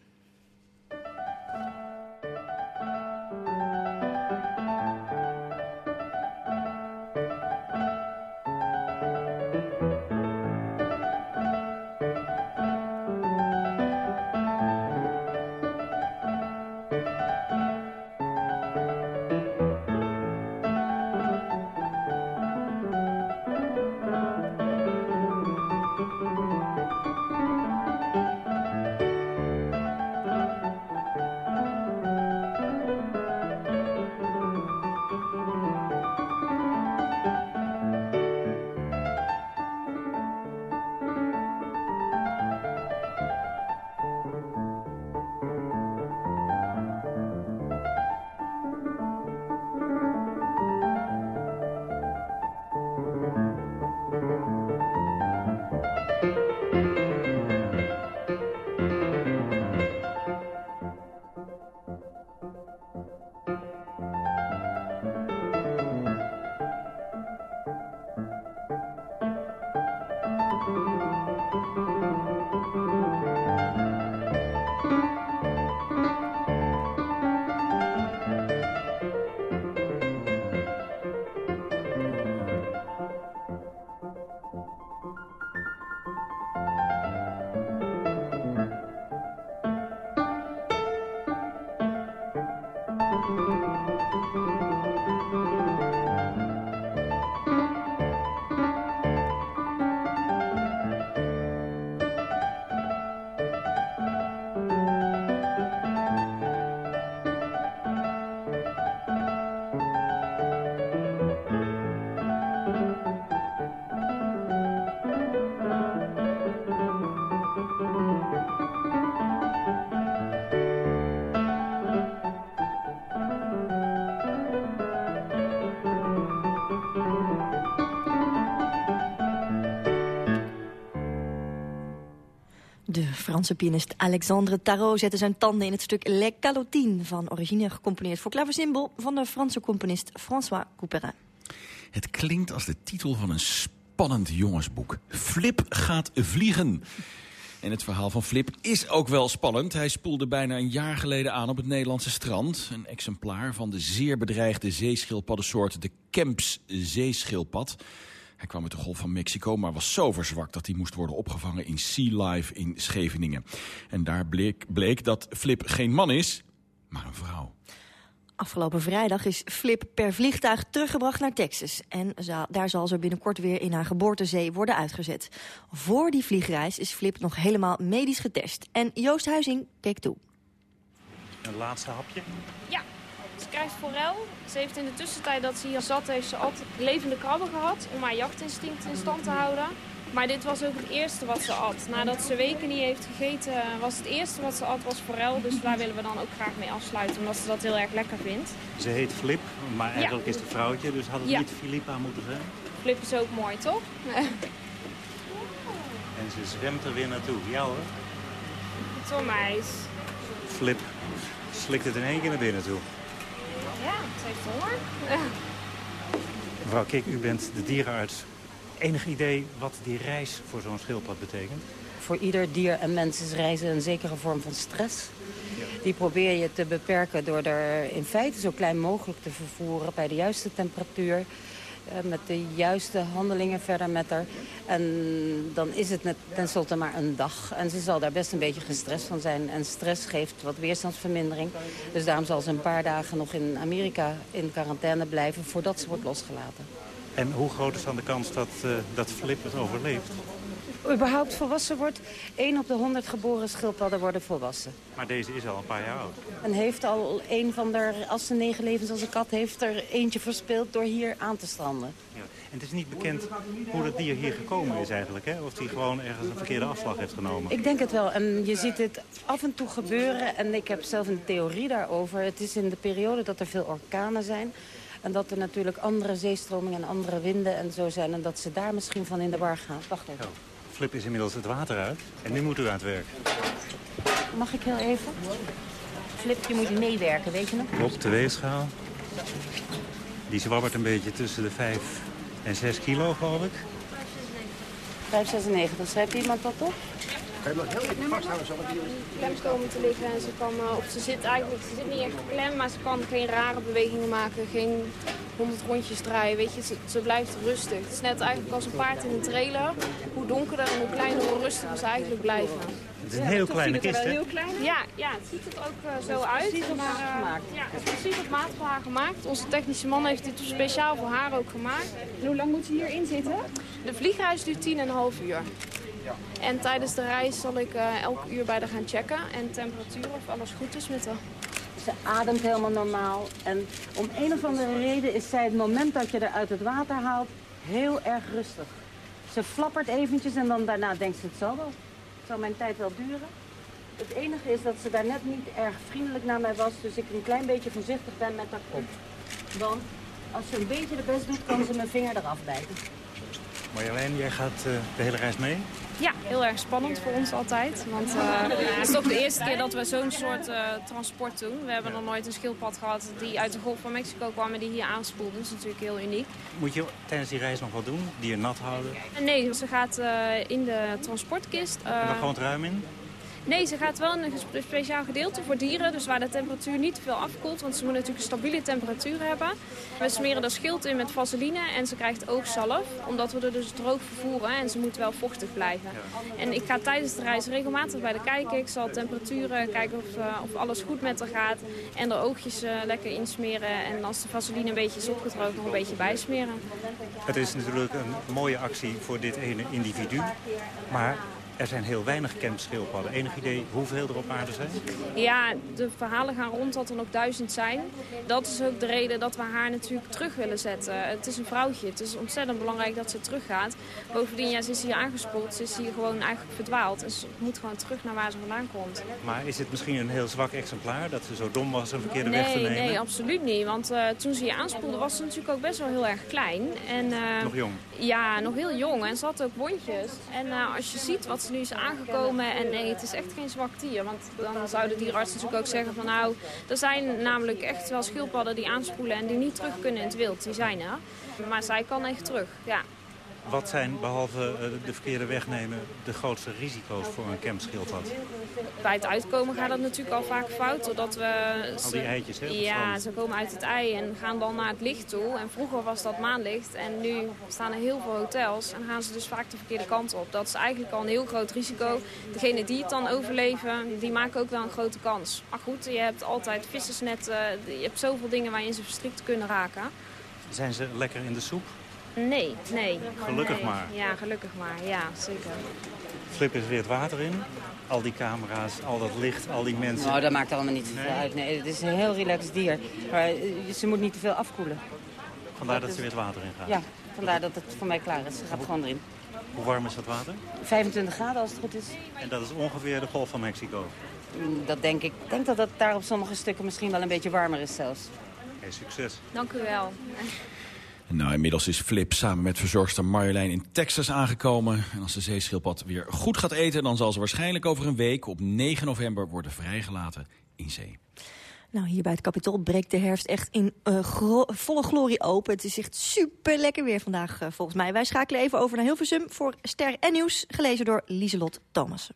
Franse pianist Alexandre Tarot zette zijn tanden in het stuk Les Calotines... van origine gecomponeerd voor klaversymbol van de Franse componist François Couperin. Het klinkt als de titel van een spannend jongensboek. Flip gaat vliegen. En het verhaal van Flip is ook wel spannend. Hij spoelde bijna een jaar geleden aan op het Nederlandse strand. Een exemplaar van de zeer bedreigde zeeschildpaddensoort de Kemps zeeschildpad. Hij kwam uit de Golf van Mexico, maar was zo verzwakt dat hij moest worden opgevangen in Sea Life in Scheveningen. En daar bleek, bleek dat Flip geen man is, maar een vrouw. Afgelopen vrijdag is Flip per vliegtuig teruggebracht naar Texas. En daar zal ze binnenkort weer in haar geboortezee worden uitgezet. Voor die vliegreis is Flip nog helemaal medisch getest. En Joost Huizing keek toe. Een laatste hapje? Ja, krijgt forel. Ze heeft in de tussentijd dat ze hier zat, heeft ze altijd levende krabben gehad om haar jachtinstinct in stand te houden. Maar dit was ook het eerste wat ze at. Nadat ze weken niet heeft gegeten, was het eerste wat ze at was forel. Dus daar willen we dan ook graag mee afsluiten, omdat ze dat heel erg lekker vindt. Ze heet Flip, maar eigenlijk is het een vrouwtje, dus had het Ja. niet Philippa moeten zijn? Flip is ook mooi, toch? [LAUGHS] En ze zwemt er weer naartoe. Ja hoor. Tom. Flip slikt het in één keer naar binnen toe. Ja, ze heeft honger. Mevrouw Kik, u bent de dierenarts. Enig idee wat die reis voor zo'n schildpad betekent? Voor ieder dier en mens is reizen een zekere vorm van stress. Die probeer je te beperken door er in feite zo klein mogelijk te vervoeren... bij de juiste temperatuur, met de juiste handelingen verder met haar. En dan is het net tenslotte maar een dag. En ze zal daar best een beetje gestrest van zijn. En stress geeft wat weerstandsvermindering. Dus daarom zal ze een paar dagen nog in Amerika in quarantaine blijven... voordat ze wordt losgelaten. En hoe groot is dan de kans dat, eh, dat Flip het overleeft? Überhaupt volwassen wordt. 1 op de 100 geboren schildpadden worden volwassen. Maar deze is al een paar jaar oud. En heeft al een van de, als ze negen levens als een kat, heeft er eentje verspeeld door hier aan te stranden. Ja. En het is niet bekend hoe dat dier hier gekomen is eigenlijk, hè? Of die gewoon ergens een verkeerde afslag heeft genomen. Ik denk het wel. En je ziet het af en toe gebeuren. En ik heb zelf een theorie daarover. Het is in de periode dat er veel orkanen zijn. En dat er natuurlijk andere zeestromingen en andere winden en zo zijn. En dat ze daar misschien van in de war gaan. Wacht even. Flip is inmiddels het water uit. En nu moet u aan het werk. Mag ik heel even? Flip, je moet meewerken, weet je nog? Klopt, de weegschaal. Die zwabbert een beetje tussen de 5 en 6 kilo, geloof ik. 5,96. Schrijft iemand dat op? Kan je hem nog heel even vasthouden? Zo, klem komen te liggen en ze kan, eh, of ze zit eigenlijk, ze zit niet echt klem, maar ze kan geen rare bewegingen maken, geen 100 rondjes draaien, weet je, ze, ze blijft rustig. Het is net eigenlijk als een paard in een trailer. Hoe donkerder en hoe kleiner, hoe rustiger ze eigenlijk blijven. Het is een heel kleine kist, hè? Ja, ja, het ziet er ook eh, zo uit. precies op maat maar, eh, gemaakt. Ja, het is precies op maat voor haar gemaakt. Onze technische man heeft dit speciaal voor haar ook gemaakt. En hoe lang moet ze hierin zitten? De vliegreis duurt 10,5 uur. En tijdens de reis zal ik eh, elk uur bij haar gaan checken. En temperatuur of alles goed is met haar. Ze ademt helemaal normaal. En om een of andere reden is zij het moment dat je haar uit het water haalt heel erg rustig. Ze flappert eventjes en dan daarna denkt ze het zal wel. Het zal mijn tijd wel duren. Het enige is dat ze daar net niet erg vriendelijk naar mij was. Dus ik een klein beetje voorzichtig ben met haar kop. Want als ze een beetje de best doet, kan ze mijn vinger eraf bijten. Marjolein, jij gaat eh, de hele reis mee? Ja, heel erg spannend voor ons altijd. Want eh, het is toch de eerste keer dat we zo'n soort eh, transport doen. We hebben nog nooit een schildpad gehad die uit de Golf van Mexico kwam en die hier aanspoelde. Dat is natuurlijk heel uniek. Moet je tijdens die reis nog wat doen? Dier nat houden? En nee, ze gaat eh, in de transportkist. eh, en dan gewoon het ruim in? Nee, ze gaat wel in een speciaal gedeelte voor dieren. Dus waar de temperatuur niet te veel afkoelt. Want ze moet natuurlijk een stabiele temperatuur hebben. We smeren er schild in met vaseline en ze krijgt oogzalf. Omdat we er dus droog vervoeren en ze moet wel vochtig blijven. En ik ga tijdens de reis regelmatig bij de kijken. Ik zal temperaturen kijken of, uh, of alles goed met haar gaat. En de oogjes uh, lekker insmeren. En als de vaseline een beetje is opgedroogd nog een beetje bijsmeren. Het is natuurlijk een mooie actie voor dit ene individu. Maar er zijn heel weinig campschildpadden. Enig idee hoeveel er op aarde zijn? Ja, de verhalen gaan rond dat er nog duizend zijn. Dat is ook de reden dat we haar natuurlijk terug willen zetten. Het is een vrouwtje. Het is ontzettend belangrijk dat ze teruggaat. Bovendien, ja, ze is hier aangespoeld. Ze is hier gewoon eigenlijk verdwaald. Dus ze moet gewoon terug naar waar ze vandaan komt. Maar is het misschien een heel zwak exemplaar? Dat ze zo dom was een verkeerde nee, weg te nemen? Nee, absoluut niet. Want uh, toen ze hier aanspoelde was ze natuurlijk ook best wel heel erg klein. En, uh, nog jong? Ja, nog heel jong. En ze had ook wondjes. En uh, als je ziet wat ze nu is aangekomen. En nee, het is echt geen zwak dier. Want dan zouden dierenartsen natuurlijk ook zeggen van nou... er zijn namelijk echt wel schildpadden die aanspoelen en die niet terug kunnen in het wild. Die zijn er. Maar zij kan echt terug, ja. Wat zijn, behalve de verkeerde weg nemen, de grootste risico's voor een campschildpad? Bij het uitkomen gaat dat natuurlijk al vaak fout. Doordat we, al die eitjes, hè? Ja, ze komen uit het ei en gaan dan naar het licht toe. En vroeger was dat maanlicht en nu staan er heel veel hotels. En gaan ze dus vaak de verkeerde kant op. Dat is eigenlijk al een heel groot risico. Degenen die het dan overleven, die maken ook wel een grote kans. Maar goed, je hebt altijd vissersnetten. Je hebt zoveel dingen waarin ze verstrikt kunnen raken. Zijn ze lekker in de soep? Nee, nee. Gelukkig nee. maar. Ja, gelukkig maar. Ja, zeker. Flip is weer het water in. Al die camera's, al dat licht, al die mensen. Nou, dat maakt allemaal niet zoveel nee. uit. Nee, het is een heel relaxed dier. Maar ze moet niet te veel afkoelen. Vandaar dat, dat ze weer het water in gaat? Ja, vandaar dat het voor mij klaar is. Ze gaat gewoon erin. Hoe warm is dat water? 25 graden als het goed is. En dat is ongeveer de golf van Mexico? Dat denk ik. Ik denk dat het daar op sommige stukken misschien wel een beetje warmer is zelfs. Hey, succes. Dank u wel. Nou, inmiddels is Flip samen met verzorgster Marjolein in Texas aangekomen. En als de zeeschildpad weer goed gaat eten... dan zal ze waarschijnlijk over een week op 9 november worden vrijgelaten in zee. Nou, hier bij het Capitool breekt de herfst echt in uh, volle glorie open. Het is echt super lekker weer vandaag, uh, volgens mij. Wij schakelen even over naar Hilversum voor Ster en Nieuws, gelezen door Lieselot Thomassen.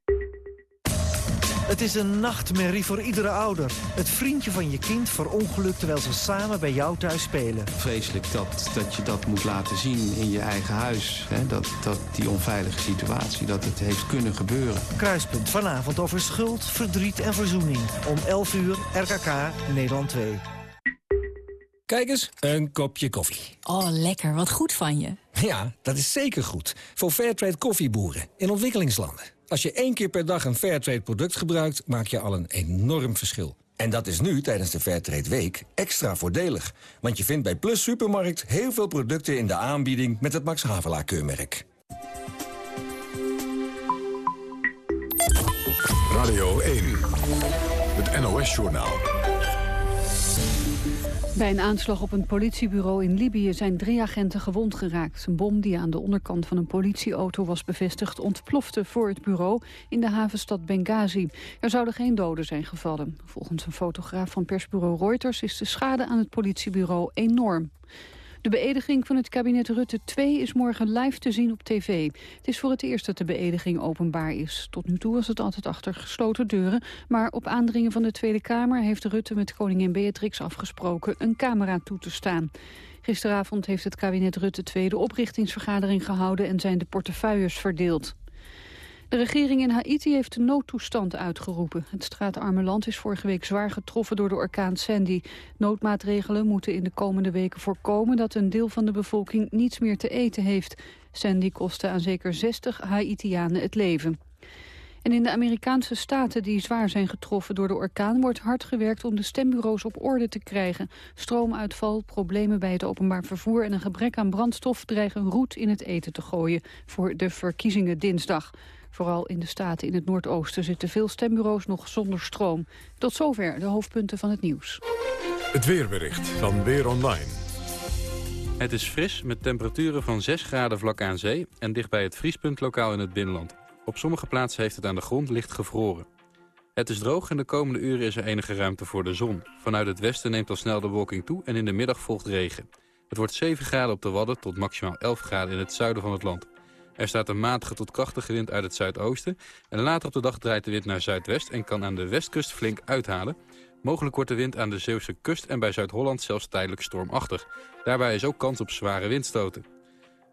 Het is een nachtmerrie voor iedere ouder. Het vriendje van je kind verongelukt terwijl ze samen bij jou thuis spelen. Vreselijk dat, dat je dat moet laten zien in je eigen huis. Hè? Dat, dat die onveilige situatie, dat het heeft kunnen gebeuren. Kruispunt vanavond over schuld, verdriet en verzoening. Om 11 uur, RKK, Nederland 2. Kijk eens, een kopje koffie. Oh, lekker. Wat goed van je. Ja, dat is zeker goed. Voor Fairtrade koffieboeren in ontwikkelingslanden. Als je één keer per dag een Fairtrade product gebruikt, maak je al een enorm verschil. En dat is nu, tijdens de Fairtrade Week, extra voordelig. Want je vindt bij Plus Supermarkt heel veel producten in de aanbieding met het Max Havelaar keurmerk. Radio 1, het NOS-journaal. Bij een aanslag op een politiebureau in Libië zijn drie agenten gewond geraakt. Een bom die aan de onderkant van een politieauto was bevestigd... ontplofte voor het bureau in de havenstad Benghazi. Er zouden geen doden zijn gevallen. Volgens een fotograaf van persbureau Reuters... is de schade aan het politiebureau enorm. De beëdiging van het kabinet Rutte 2 is morgen live te zien op tv. Het is voor het eerst dat de beëdiging openbaar is. Tot nu toe was het altijd achter gesloten deuren. Maar op aandringen van de Tweede Kamer heeft Rutte met koningin Beatrix afgesproken een camera toe te staan. Gisteravond heeft het kabinet Rutte 2 de oprichtingsvergadering gehouden en zijn de portefeuilles verdeeld. De regering in Haiti heeft de noodtoestand uitgeroepen. Het straatarme land is vorige week zwaar getroffen door de orkaan Sandy. Noodmaatregelen moeten in de komende weken voorkomen... dat een deel van de bevolking niets meer te eten heeft. Sandy kostte aan zeker 60 Haitianen het leven. En in de Amerikaanse staten die zwaar zijn getroffen door de orkaan... wordt hard gewerkt om de stembureaus op orde te krijgen. Stroomuitval, problemen bij het openbaar vervoer... en een gebrek aan brandstof dreigen roet in het eten te gooien... voor de verkiezingen dinsdag. Vooral in de staten in het Noordoosten zitten veel stembureaus nog zonder stroom. Tot zover de hoofdpunten van het nieuws. Het weerbericht van Weer Online. Het is fris met temperaturen van 6 graden vlak aan zee... en dicht bij het vriespunt lokaal in het binnenland. Op sommige plaatsen heeft het aan de grond licht gevroren. Het is droog en de komende uren is er enige ruimte voor de zon. Vanuit het westen neemt al snel de wolking toe en in de middag volgt regen. Het wordt 7 graden op de Wadden tot maximaal 11 graden in het zuiden van het land. Er staat een matige tot krachtige wind uit het zuidoosten... en later op de dag draait de wind naar zuidwest en kan aan de westkust flink uithalen... Mogelijk wordt de wind aan de Zeeuwse kust en bij Zuid-Holland zelfs tijdelijk stormachtig. Daarbij is ook kans op zware windstoten.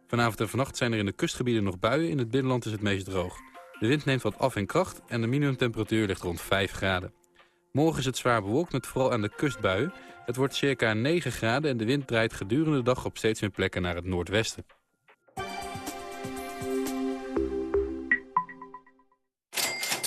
Vanavond en vannacht zijn er in de kustgebieden nog buien, in het binnenland is het meest droog. De wind neemt wat af in kracht en de minimumtemperatuur ligt rond 5 graden. Morgen is het zwaar bewolkt met vooral aan de kust buien. Het wordt circa 9 graden en de wind draait gedurende de dag op steeds meer plekken naar het noordwesten.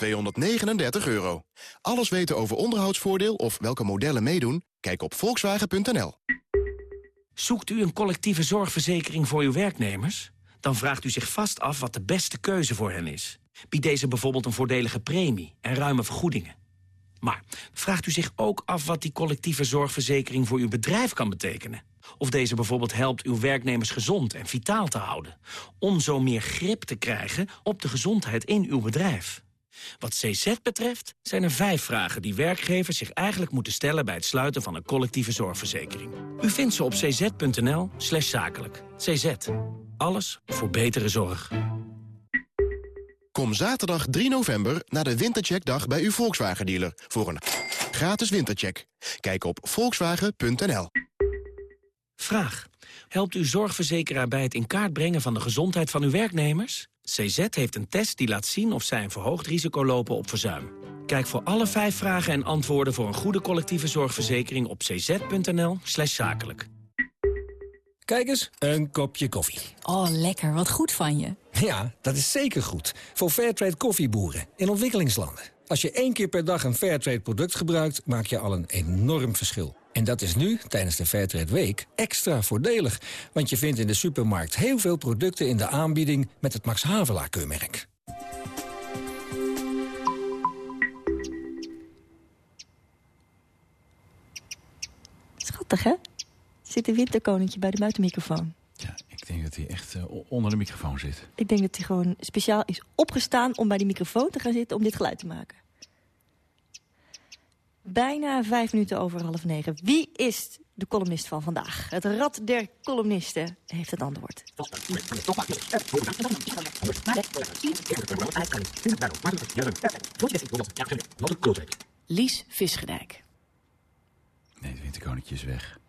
239 euro. Alles weten over onderhoudsvoordeel of welke modellen meedoen? Kijk op volkswagen.nl. Zoekt u een collectieve zorgverzekering voor uw werknemers? Dan vraagt u zich vast af wat de beste keuze voor hen is. Biedt deze bijvoorbeeld een voordelige premie en ruime vergoedingen? Maar vraagt u zich ook af wat die collectieve zorgverzekering voor uw bedrijf kan betekenen? Of deze bijvoorbeeld helpt uw werknemers gezond en vitaal te houden... om zo meer grip te krijgen op de gezondheid in uw bedrijf? Wat CZ betreft zijn er vijf vragen die werkgevers zich eigenlijk moeten stellen... bij het sluiten van een collectieve zorgverzekering. U vindt ze op cz.nl slash zakelijk. CZ. Alles voor betere zorg. Kom zaterdag 3 november naar de Wintercheckdag bij uw Volkswagen-dealer... voor een gratis wintercheck. Kijk op volkswagen.nl. Vraag. Helpt uw zorgverzekeraar bij het in kaart brengen van de gezondheid van uw werknemers? CZ heeft een test die laat zien of zij een verhoogd risico lopen op verzuim. Kijk voor alle vijf vragen en antwoorden voor een goede collectieve zorgverzekering op cz.nl slash zakelijk. Kijk eens, een kopje koffie. Oh, lekker. Wat goed van je. Ja, dat is zeker goed. Voor Fairtrade koffieboeren in ontwikkelingslanden. Als je één keer per dag een Fairtrade product gebruikt, maak je al een enorm verschil. En dat is nu, tijdens de Fairtrade Week, extra voordelig. Want je vindt in de supermarkt heel veel producten in de aanbieding met het Max Havelaar-keurmerk. Schattig, hè? Zit een winterkoninkje bij de buitenmicrofoon. Ik denk dat hij echt eh, onder de microfoon zit. Ik denk dat hij gewoon speciaal is opgestaan om bij die microfoon te gaan zitten om dit geluid te maken. Bijna vijf minuten over half negen. Wie is de columnist van vandaag? Het rad der columnisten heeft het antwoord. Lies Visgedijk. Nee, het winterkoninkje is weg.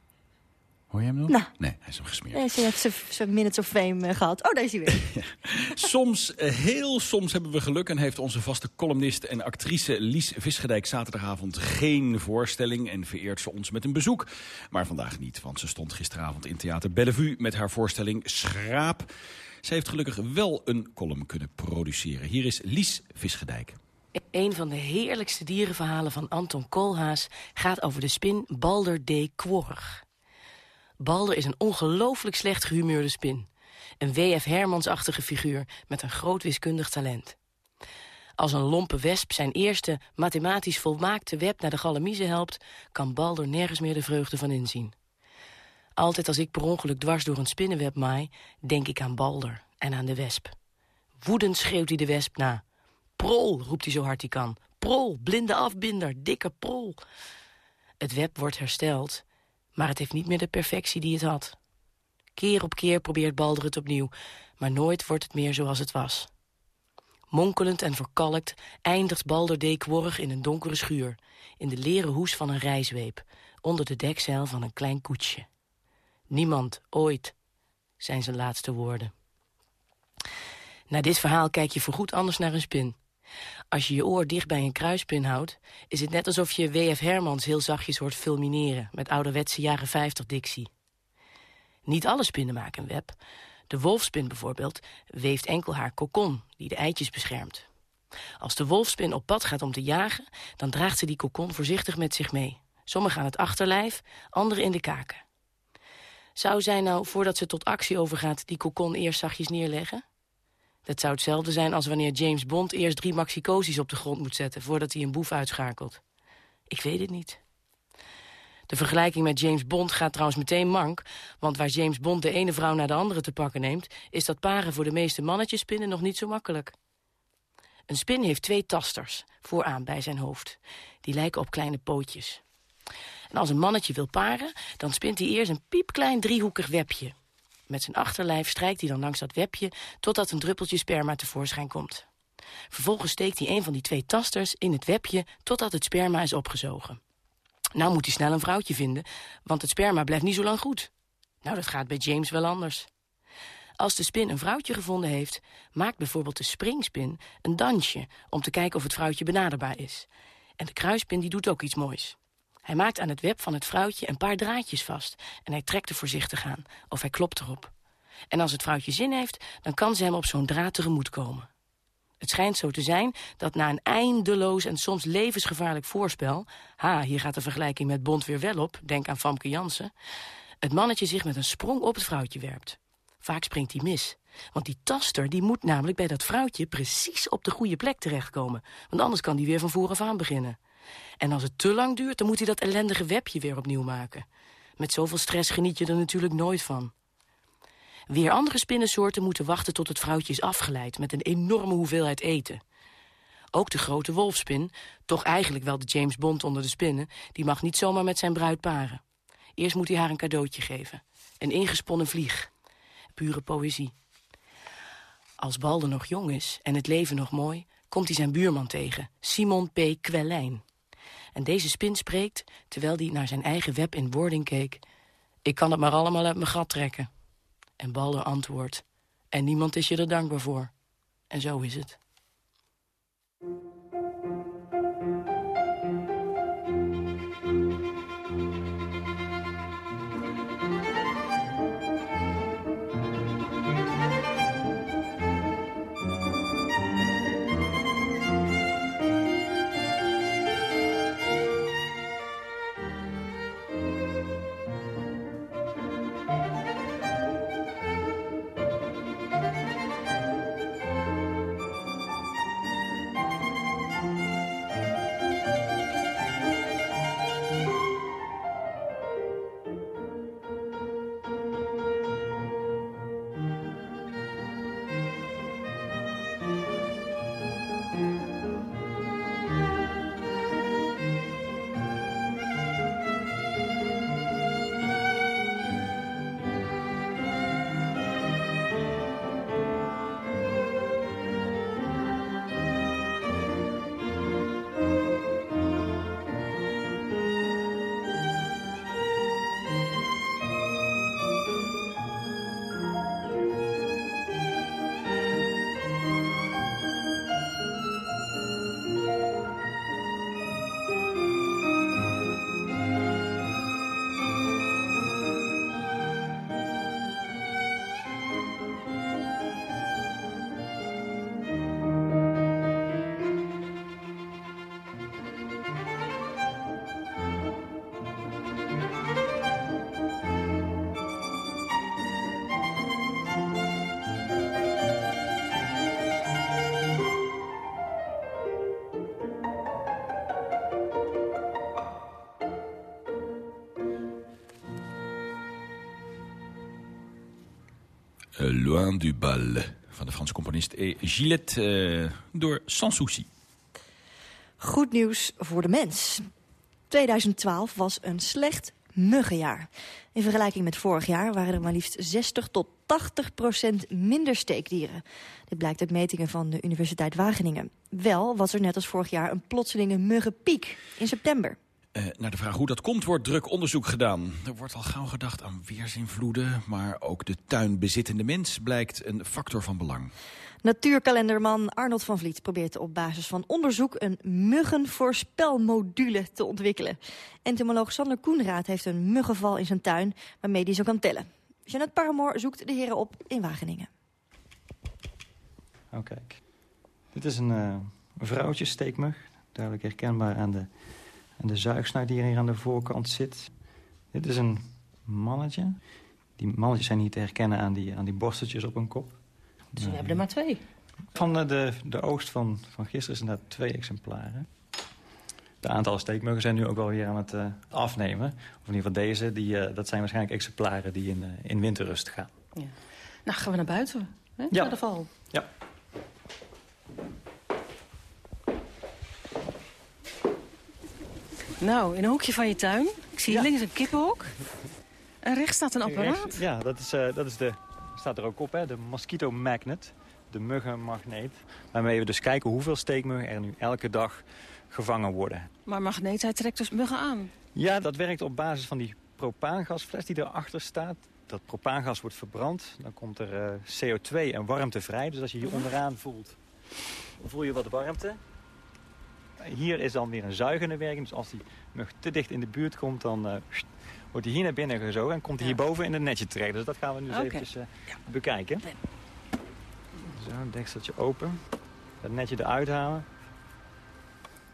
Hoor je hem nog? Nou. Nee, hij is hem gesmeerd. Nee, ze heeft zijn minutes of fame eh, gehad. Oh, daar is hij weer. [LAUGHS] Soms, eh, heel soms hebben we geluk en heeft onze vaste columnist en actrice Lies Visgedijk zaterdagavond geen voorstelling en vereert ze ons met een bezoek. Maar vandaag niet, want ze stond gisteravond in Theater Bellevue met haar voorstelling Schraap. Ze heeft gelukkig wel een column kunnen produceren. Hier is Lies Visgedijk. Een van de heerlijkste dierenverhalen van Anton Koolhaas gaat over de spin Balder D. Kworg. Balder is een ongelooflijk slecht gehumeurde spin. Een W.F. Hermans-achtige figuur met een groot wiskundig talent. Als een lompe wesp zijn eerste mathematisch volmaakte web naar de galamiezen helpt... kan Balder nergens meer de vreugde van inzien. Altijd als ik per ongeluk dwars door een spinnenweb maai... denk ik aan Balder en aan de wesp. Woedend schreeuwt hij de wesp na. Prol, roept hij zo hard hij kan. Prol, blinde afbinder, dikke prol. Het web wordt hersteld maar het heeft niet meer de perfectie die het had. Keer op keer probeert Balder het opnieuw, maar nooit wordt het meer zoals het was. Monkelend en verkalkt eindigt Balder D. Kworg in een donkere schuur... in de leren hoes van een rijzweep... onder de dekzeil van een klein koetsje. Niemand, ooit, zijn zijn laatste woorden. Na dit verhaal kijk je voorgoed anders naar een spin. Als je je oor dicht bij een kruispin houdt... is het net alsof je W.F. Hermans heel zachtjes hoort fulmineren... met ouderwetse jaren 50 dictie. Niet alle spinnen maken een web. De wolfspin bijvoorbeeld weeft enkel haar kokon... die de eitjes beschermt. Als de wolfspin op pad gaat om te jagen... dan draagt ze die kokon voorzichtig met zich mee. Sommige aan het achterlijf, andere in de kaken. Zou zij nou, voordat ze tot actie overgaat... die kokon eerst zachtjes neerleggen? Dat zou hetzelfde zijn als wanneer James Bond eerst drie maxicosies op de grond moet zetten... voordat hij een boef uitschakelt. Ik weet het niet. De vergelijking met James Bond gaat trouwens meteen mank... want waar James Bond de ene vrouw naar de andere te pakken neemt... is dat paren voor de meeste mannetjespinnen nog niet zo makkelijk. Een spin heeft twee tasters, vooraan bij zijn hoofd. Die lijken op kleine pootjes. En als een mannetje wil paren, dan spint hij eerst een piepklein driehoekig webje. Met zijn achterlijf strijkt hij dan langs dat webje... totdat een druppeltje sperma tevoorschijn komt. Vervolgens steekt hij een van die twee tasters in het webje... totdat het sperma is opgezogen. Nou moet hij snel een vrouwtje vinden, want het sperma blijft niet zo lang goed. Nou, dat gaat bij James wel anders. Als de spin een vrouwtje gevonden heeft... maakt bijvoorbeeld de springspin een dansje... om te kijken of het vrouwtje benaderbaar is. En de kruispin die doet ook iets moois. Hij maakt aan het web van het vrouwtje een paar draadjes vast... en hij trekt er voorzichtig aan, of hij klopt erop. En als het vrouwtje zin heeft, dan kan ze hem op zo'n draad tegemoet komen. Het schijnt zo te zijn dat na een eindeloos en soms levensgevaarlijk voorspel... ha, hier gaat de vergelijking met Bond weer wel op, denk aan Famke Jansen... het mannetje zich met een sprong op het vrouwtje werpt. Vaak springt hij mis, want die taster die moet namelijk bij dat vrouwtje... precies op de goede plek terechtkomen, want anders kan die weer van vooraf aan beginnen. En als het te lang duurt, dan moet hij dat ellendige webje weer opnieuw maken. Met zoveel stress geniet je er natuurlijk nooit van. Weer andere spinnensoorten moeten wachten tot het vrouwtje is afgeleid... met een enorme hoeveelheid eten. Ook de grote wolfspin, toch eigenlijk wel de James Bond onder de spinnen... die mag niet zomaar met zijn bruid paren. Eerst moet hij haar een cadeautje geven. Een ingesponnen vlieg. Pure poëzie. Als Balder nog jong is en het leven nog mooi... komt hij zijn buurman tegen, Simon P. Kwellijn. En deze spin spreekt, terwijl hij naar zijn eigen web in wording keek... ik kan het maar allemaal uit mijn gat trekken. En Balder antwoordt, en niemand is je er dankbaar voor. En zo is het. Loin du Bal van de Franse componist E. Gillette uh, door Sans Souci. Goed nieuws voor de mens. 2012 was een slecht muggenjaar. In vergelijking met vorig jaar waren er maar liefst 60 tot 80 procent minder steekdieren. Dit blijkt uit metingen van de Universiteit Wageningen. Wel was er net als vorig jaar een plotselinge muggenpiek in september. Uh, naar de vraag hoe dat komt, wordt druk onderzoek gedaan. Er wordt al gauw gedacht aan weersinvloeden... maar ook de tuinbezittende mens blijkt een factor van belang. Natuurkalenderman Arnold van Vliet probeert op basis van onderzoek... een muggenvoorspelmodule te ontwikkelen. Entomoloog Sander Koenraad heeft een muggenval in zijn tuin... waarmee hij zo kan tellen. Jeanette Paramoor zoekt de heren op in Wageningen. Oh, kijk. Dit is een uh, vrouwtje steekmug. Duidelijk herkenbaar aan de en de zuigsnuit die hier aan de voorkant zit. Dit is een mannetje. Die mannetjes zijn niet te herkennen aan die, aan die borsteltjes op hun kop. Dus we hebben er maar twee? Van de, de, oogst van, van gisteren zijn dat twee exemplaren. De aantallen steekmuggen zijn nu ook wel weer aan het uh, afnemen. Of in ieder geval deze, die, uh, dat zijn waarschijnlijk exemplaren die in, uh, in winterrust gaan. Ja. Nou, gaan we naar buiten, hè? Ja. naar de val. Ja. Nou, in een hoekje van je tuin. Ik zie hier links een kippenhok. En rechts staat een apparaat. Rechts, ja, dat is, uh, dat is de, staat er ook op, hè, de mosquito magnet. De muggenmagneet. Waarmee we dus kijken hoeveel steekmuggen er nu elke dag gevangen worden. Maar magneet, hij trekt dus muggen aan? Ja, dat werkt op basis van die propaangasfles die erachter staat. Dat propaangas wordt verbrand. Dan komt er uh, CO2 en warmte vrij. Dus als je hier onderaan voelt, voel je wat warmte. Hier is dan weer een zuigende werking. Dus als die mug te dicht in de buurt komt, dan uh, wordt hij hier naar binnen gezogen... en komt hij ja. hierboven in het netje terecht. Dus dat gaan we nu okay. eens eventjes uh, ja. bekijken. Zo, dekseltje open. Het netje eruit halen.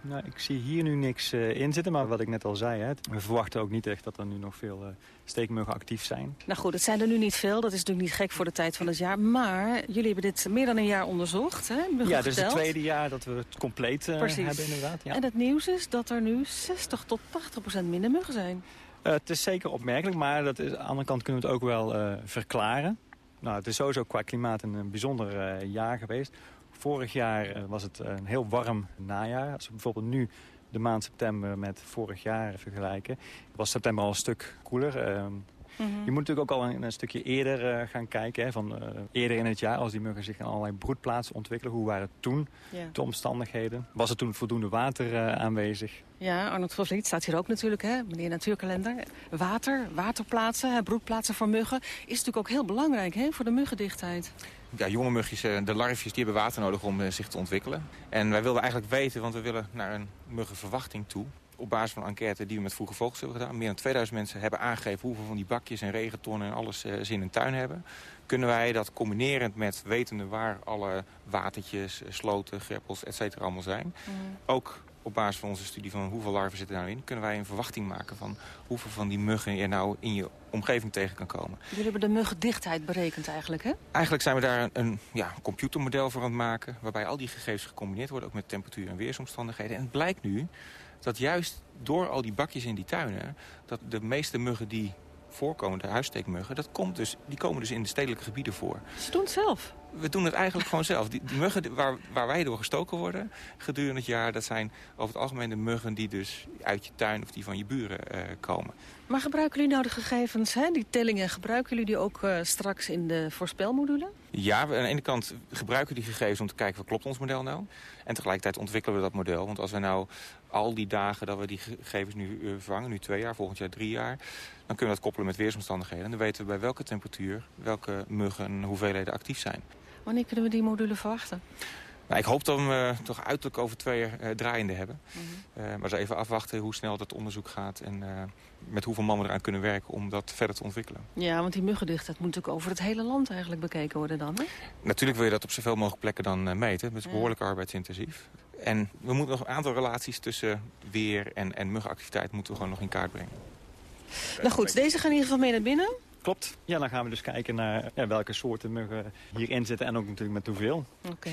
Nou, ik zie hier nu niks uh, in zitten, maar wat ik net al zei... Hè, we verwachten ook niet echt dat er nu nog veel uh, steekmuggen actief zijn. Nou goed, het zijn er nu niet veel. Dat is natuurlijk niet gek voor de tijd van het jaar. Maar jullie hebben dit meer dan een jaar onderzocht, hè? Ja, dit is het tweede jaar dat we het compleet uh, hebben inderdaad. Ja. En het nieuws is dat er nu 60 tot 80 procent minder muggen zijn. het is zeker opmerkelijk, maar dat is, aan de andere kant kunnen we het ook wel verklaren. Nou, het is sowieso qua klimaat een bijzonder jaar geweest. Vorig jaar was het een heel warm najaar. Als we bijvoorbeeld nu de maand september met vorig jaar vergelijken... was september al een stuk koeler. Mm -hmm. Je moet natuurlijk ook al een, een stukje eerder uh, gaan kijken. Hè, van, uh, eerder in het jaar, als die muggen zich in allerlei broedplaatsen ontwikkelen. Hoe waren toen ja. de omstandigheden? Was er toen voldoende water uh, aanwezig? Ja, Arnold Vosliet staat hier ook natuurlijk, hè, meneer Natuurkalender. Water, waterplaatsen, hè, broedplaatsen voor muggen... is natuurlijk ook heel belangrijk hè, voor de muggendichtheid ja, jonge mugjes, de larfjes, die hebben water nodig om zich te ontwikkelen. En wij wilden eigenlijk weten, want we willen naar een muggenverwachting toe. Op basis van een enquête die we met Vroege Vogels hebben gedaan. Meer dan 2000 mensen hebben aangegeven hoeveel van die bakjes en regentonnen en alles uh, ze in een tuin hebben. Kunnen wij dat combinerend met wetende waar alle watertjes, sloten, greppels, et cetera allemaal zijn. Mm. Ook op basis van onze studie van hoeveel larven zitten er nou in... kunnen wij een verwachting maken van hoeveel van die muggen je nou in je omgeving tegen kan komen. Jullie hebben de muggendichtheid berekend eigenlijk, hè? Eigenlijk zijn we daar een, een ja, computermodel voor aan het maken... waarbij al die gegevens gecombineerd worden, ook met temperatuur en weersomstandigheden. En het blijkt nu dat juist door al die bakjes in die tuinen... dat de meeste muggen die voorkomen, de huissteekmuggen... Dat komt dus, die komen dus in de stedelijke gebieden voor. Ze doen het zelf? We doen het eigenlijk gewoon zelf. Die, die muggen waar, waar wij door gestoken worden gedurende het jaar... dat zijn over het algemeen de muggen die dus uit je tuin of die van je buren uh, komen. Maar gebruiken jullie nou de gegevens, hè, die tellingen... gebruiken jullie die ook uh, straks in de voorspelmodule? Ja, we, aan de ene kant gebruiken we die gegevens om te kijken... wat klopt ons model nou? En tegelijkertijd ontwikkelen we dat model. Want als we nou al die dagen dat we die gegevens nu uh, vervangen... nu twee jaar, volgend jaar drie jaar... dan kunnen we dat koppelen met weersomstandigheden. En dan weten we bij welke temperatuur... welke muggen en hoeveelheden actief zijn. Wanneer kunnen we die module verwachten? Nou, ik hoop dat we hem uh, toch uiterlijk over twee jaar uh, draaiende hebben. Mm -hmm. uh, maar ze even afwachten hoe snel dat onderzoek gaat... en met hoeveel mannen eraan kunnen werken om dat verder te ontwikkelen. Ja, want die muggendichtheid moet natuurlijk over het hele land eigenlijk bekeken worden dan, hè? Natuurlijk wil je dat op zoveel mogelijk plekken dan meten. Het is behoorlijk arbeidsintensief. En we moeten nog een aantal relaties tussen weer en, en muggenactiviteit... moeten we gewoon nog in kaart brengen. Nou goed, deze gaan in ieder geval mee naar binnen. Klopt. Ja, dan gaan we dus kijken naar welke soorten muggen hierin zitten en ook natuurlijk met hoeveel. Oké.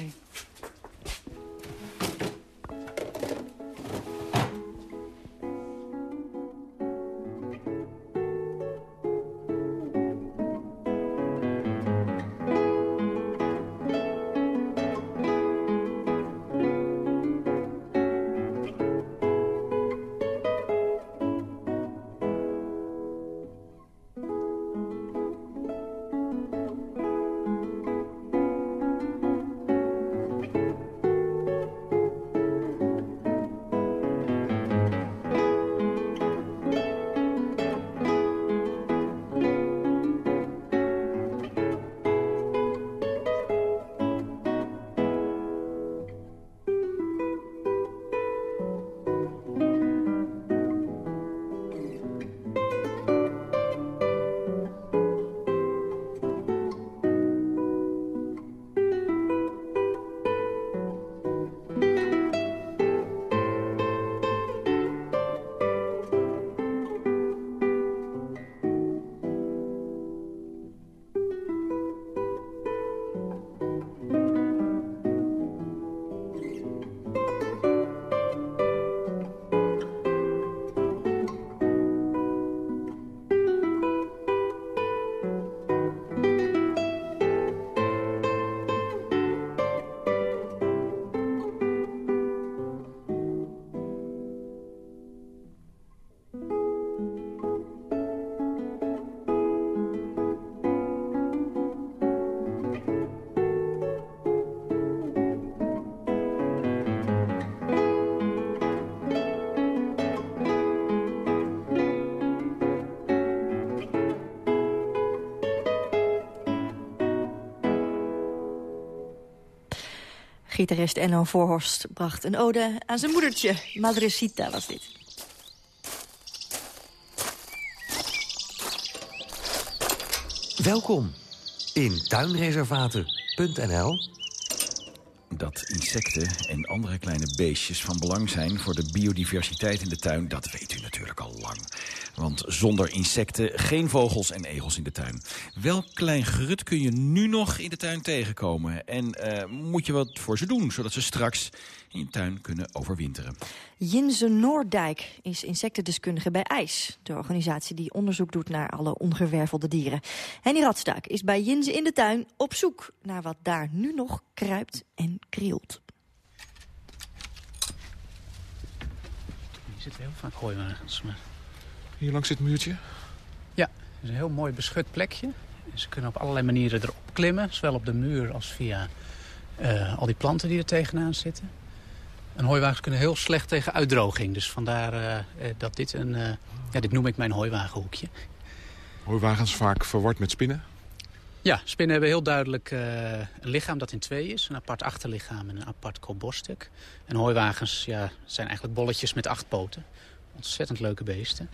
Gitarist Enno Voorhorst bracht een ode aan zijn moedertje. Madrecita was dit. Welkom in tuinreservaten.nl Dat insecten en andere kleine beestjes van belang zijn voor de biodiversiteit in de tuin, dat weet u. Want zonder insecten geen vogels en egels in de tuin. Welk klein gerut kun je nu nog in de tuin tegenkomen? En uh, moet je wat voor ze doen, zodat ze straks in je tuin kunnen overwinteren? Jinze Noordijk is insectendeskundige bij IJs. De organisatie die onderzoek doet naar alle ongewervelde dieren. Henny Radstaak is bij Jinze in de tuin op zoek naar wat daar nu nog kruipt en krielt. Hier zitten heel vaak hooiwagens, maar... Hier langs dit muurtje? Ja, het is een heel mooi beschut plekje. Ze kunnen op allerlei manieren erop klimmen. Zowel op de muur als via uh, al die planten die er tegenaan zitten. En hooiwagens kunnen heel slecht tegen uitdroging. Dus vandaar uh, dat dit een... Uh, ja, dit noem ik mijn hooiwagenhoekje. Hooiwagens vaak verward met spinnen? Ja, spinnen hebben heel duidelijk een lichaam dat in twee is. Een apart achterlichaam en een apart kopborststuk. En hooiwagens ja, zijn eigenlijk bolletjes met acht poten. Ontzettend leuke beesten.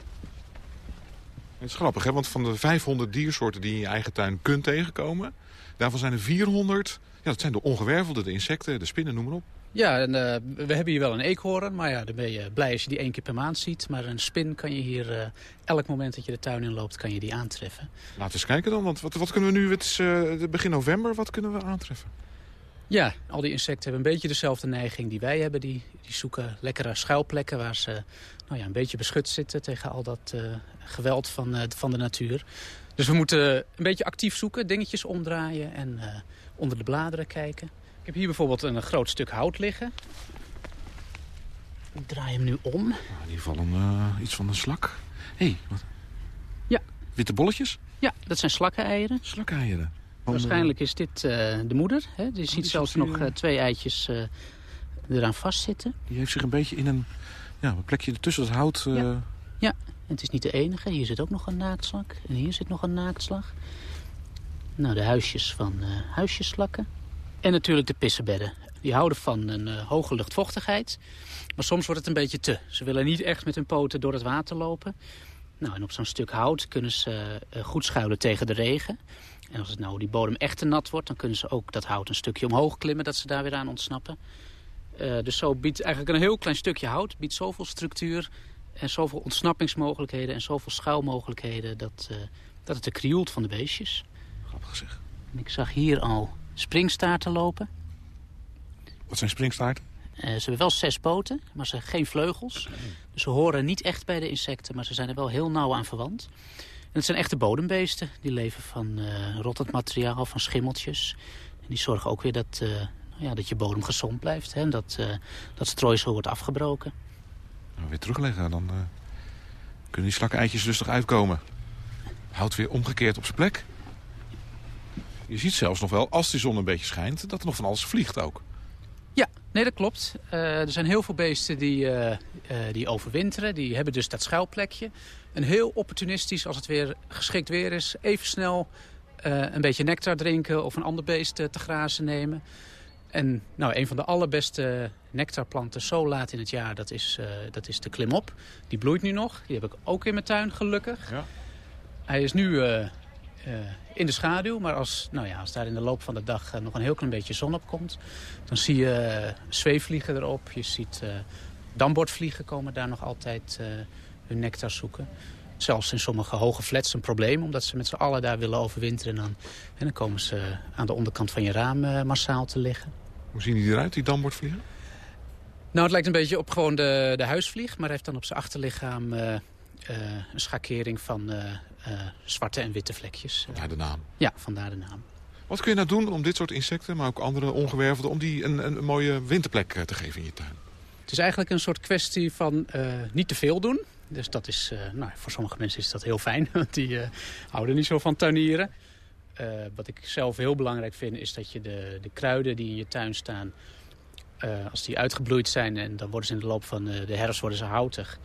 Het is grappig, hè? want van de 500 diersoorten die je in je eigen tuin kunt tegenkomen... daarvan zijn er 400, ja, dat zijn de ongewervelde, de insecten, de spinnen, noem maar op. Ja, en, uh, we hebben hier wel een eekhoorn, maar ja, dan ben je blij als je die één keer per maand ziet. Maar een spin kan je hier, uh, elk moment dat je de tuin inloopt, kan je die aantreffen. Laten we eens kijken dan, want wat, wat kunnen we nu, het is uh, begin november, wat kunnen we aantreffen? Ja, al die insecten hebben een beetje dezelfde neiging die wij hebben. Die, die zoeken lekkere schuilplekken waar ze nou ja, een beetje beschut zitten tegen al dat uh, geweld van, uh, van de natuur. Dus we moeten een beetje actief zoeken, dingetjes omdraaien en uh, onder de bladeren kijken. Ik heb hier bijvoorbeeld een groot stuk hout liggen. Ik draai hem nu om. Nou, in ieder geval een, iets van een slak. Hé, hey, wat? Ja. Witte bolletjes? Ja, dat zijn slakkeneieren. Slakkeneieren. Waarschijnlijk is dit de moeder. Hè? Je ziet zelfs nog twee eitjes eraan vastzitten. Die heeft zich een beetje in een ja, een plekje tussen het hout... Ja. ja, en het is niet de enige. Hier zit ook nog een naaktslak. En hier zit nog een naaktslag. Nou, de huisjes van uh, huisjeslakken. En natuurlijk de pissenbedden. Die houden van een uh, hoge luchtvochtigheid. Maar soms wordt het een beetje te. Ze willen niet echt met hun poten door het water lopen. Nou, en op zo'n stuk hout kunnen ze uh, goed schuilen tegen de regen. En als het nou die bodem echt te nat wordt... dan kunnen ze ook dat hout een stukje omhoog klimmen... dat ze daar weer aan ontsnappen. Uh, dus zo biedt eigenlijk een heel klein stukje hout... biedt zoveel structuur en zoveel ontsnappingsmogelijkheden... en zoveel schuilmogelijkheden dat, uh, dat het er krioelt van de beestjes. Grappig zeg. En ik zag hier al springstaarten lopen. Wat zijn springstaarten? Uh, ze hebben wel zes poten, maar ze hebben geen vleugels. Dus ze horen niet echt bij de insecten, maar ze zijn er wel heel nauw aan verwant. En het zijn echte bodembeesten. Die leven van uh, rottend materiaal, van schimmeltjes. En die zorgen ook weer dat, uh, ja, dat je bodem gezond blijft. Hè? Dat, uh, dat strooisel wordt afgebroken. Nou, weer terugleggen, dan kunnen die slakken-eitjes rustig uitkomen. Houdt weer omgekeerd op zijn plek. Je ziet zelfs nog wel, als de zon een beetje schijnt, dat er nog van alles vliegt ook. Ja, nee, dat klopt. Uh, er zijn heel veel beesten die, die overwinteren. Die hebben dus dat schuilplekje. En heel opportunistisch, als het weer geschikt weer is, even snel een beetje nectar drinken of een ander beest te grazen nemen. En nou, een van de allerbeste nectarplanten zo laat in het jaar, dat is, uh, dat is de klimop. Die bloeit nu nog. Die heb ik ook in mijn tuin, gelukkig. Ja. Hij is nu uh, uh, in de schaduw, maar als, nou ja, als daar in de loop van de dag nog een heel klein beetje zon op komt... dan zie je zweefvliegen erop. Je ziet dambordvliegen komen daar nog altijd hun nectar zoeken. Zelfs in sommige hoge flats een probleem, omdat ze met z'n allen daar willen overwinteren. En dan, en dan komen ze aan de onderkant van je raam massaal te liggen. Hoe zien die eruit, die dambordvliegen? Nou, het lijkt een beetje op gewoon de, de huisvlieg. Maar heeft dan op zijn achterlichaam uh, uh, een schakering van uh, zwarte en witte vlekjes. Vandaar de naam? Ja, vandaar de naam. Wat kun je nou doen om dit soort insecten, maar ook andere ongewervelde... om die een, een mooie winterplek te geven in je tuin? Het is eigenlijk een soort kwestie van niet te veel doen. Dus dat is, nou, voor sommige mensen is dat heel fijn. [LAUGHS] Want die houden niet zo van tuinieren. wat ik zelf heel belangrijk vind is dat je de, de kruiden die in je tuin staan... Als die uitgebloeid zijn en dan worden ze in de loop van de, de herfst worden ze houtig.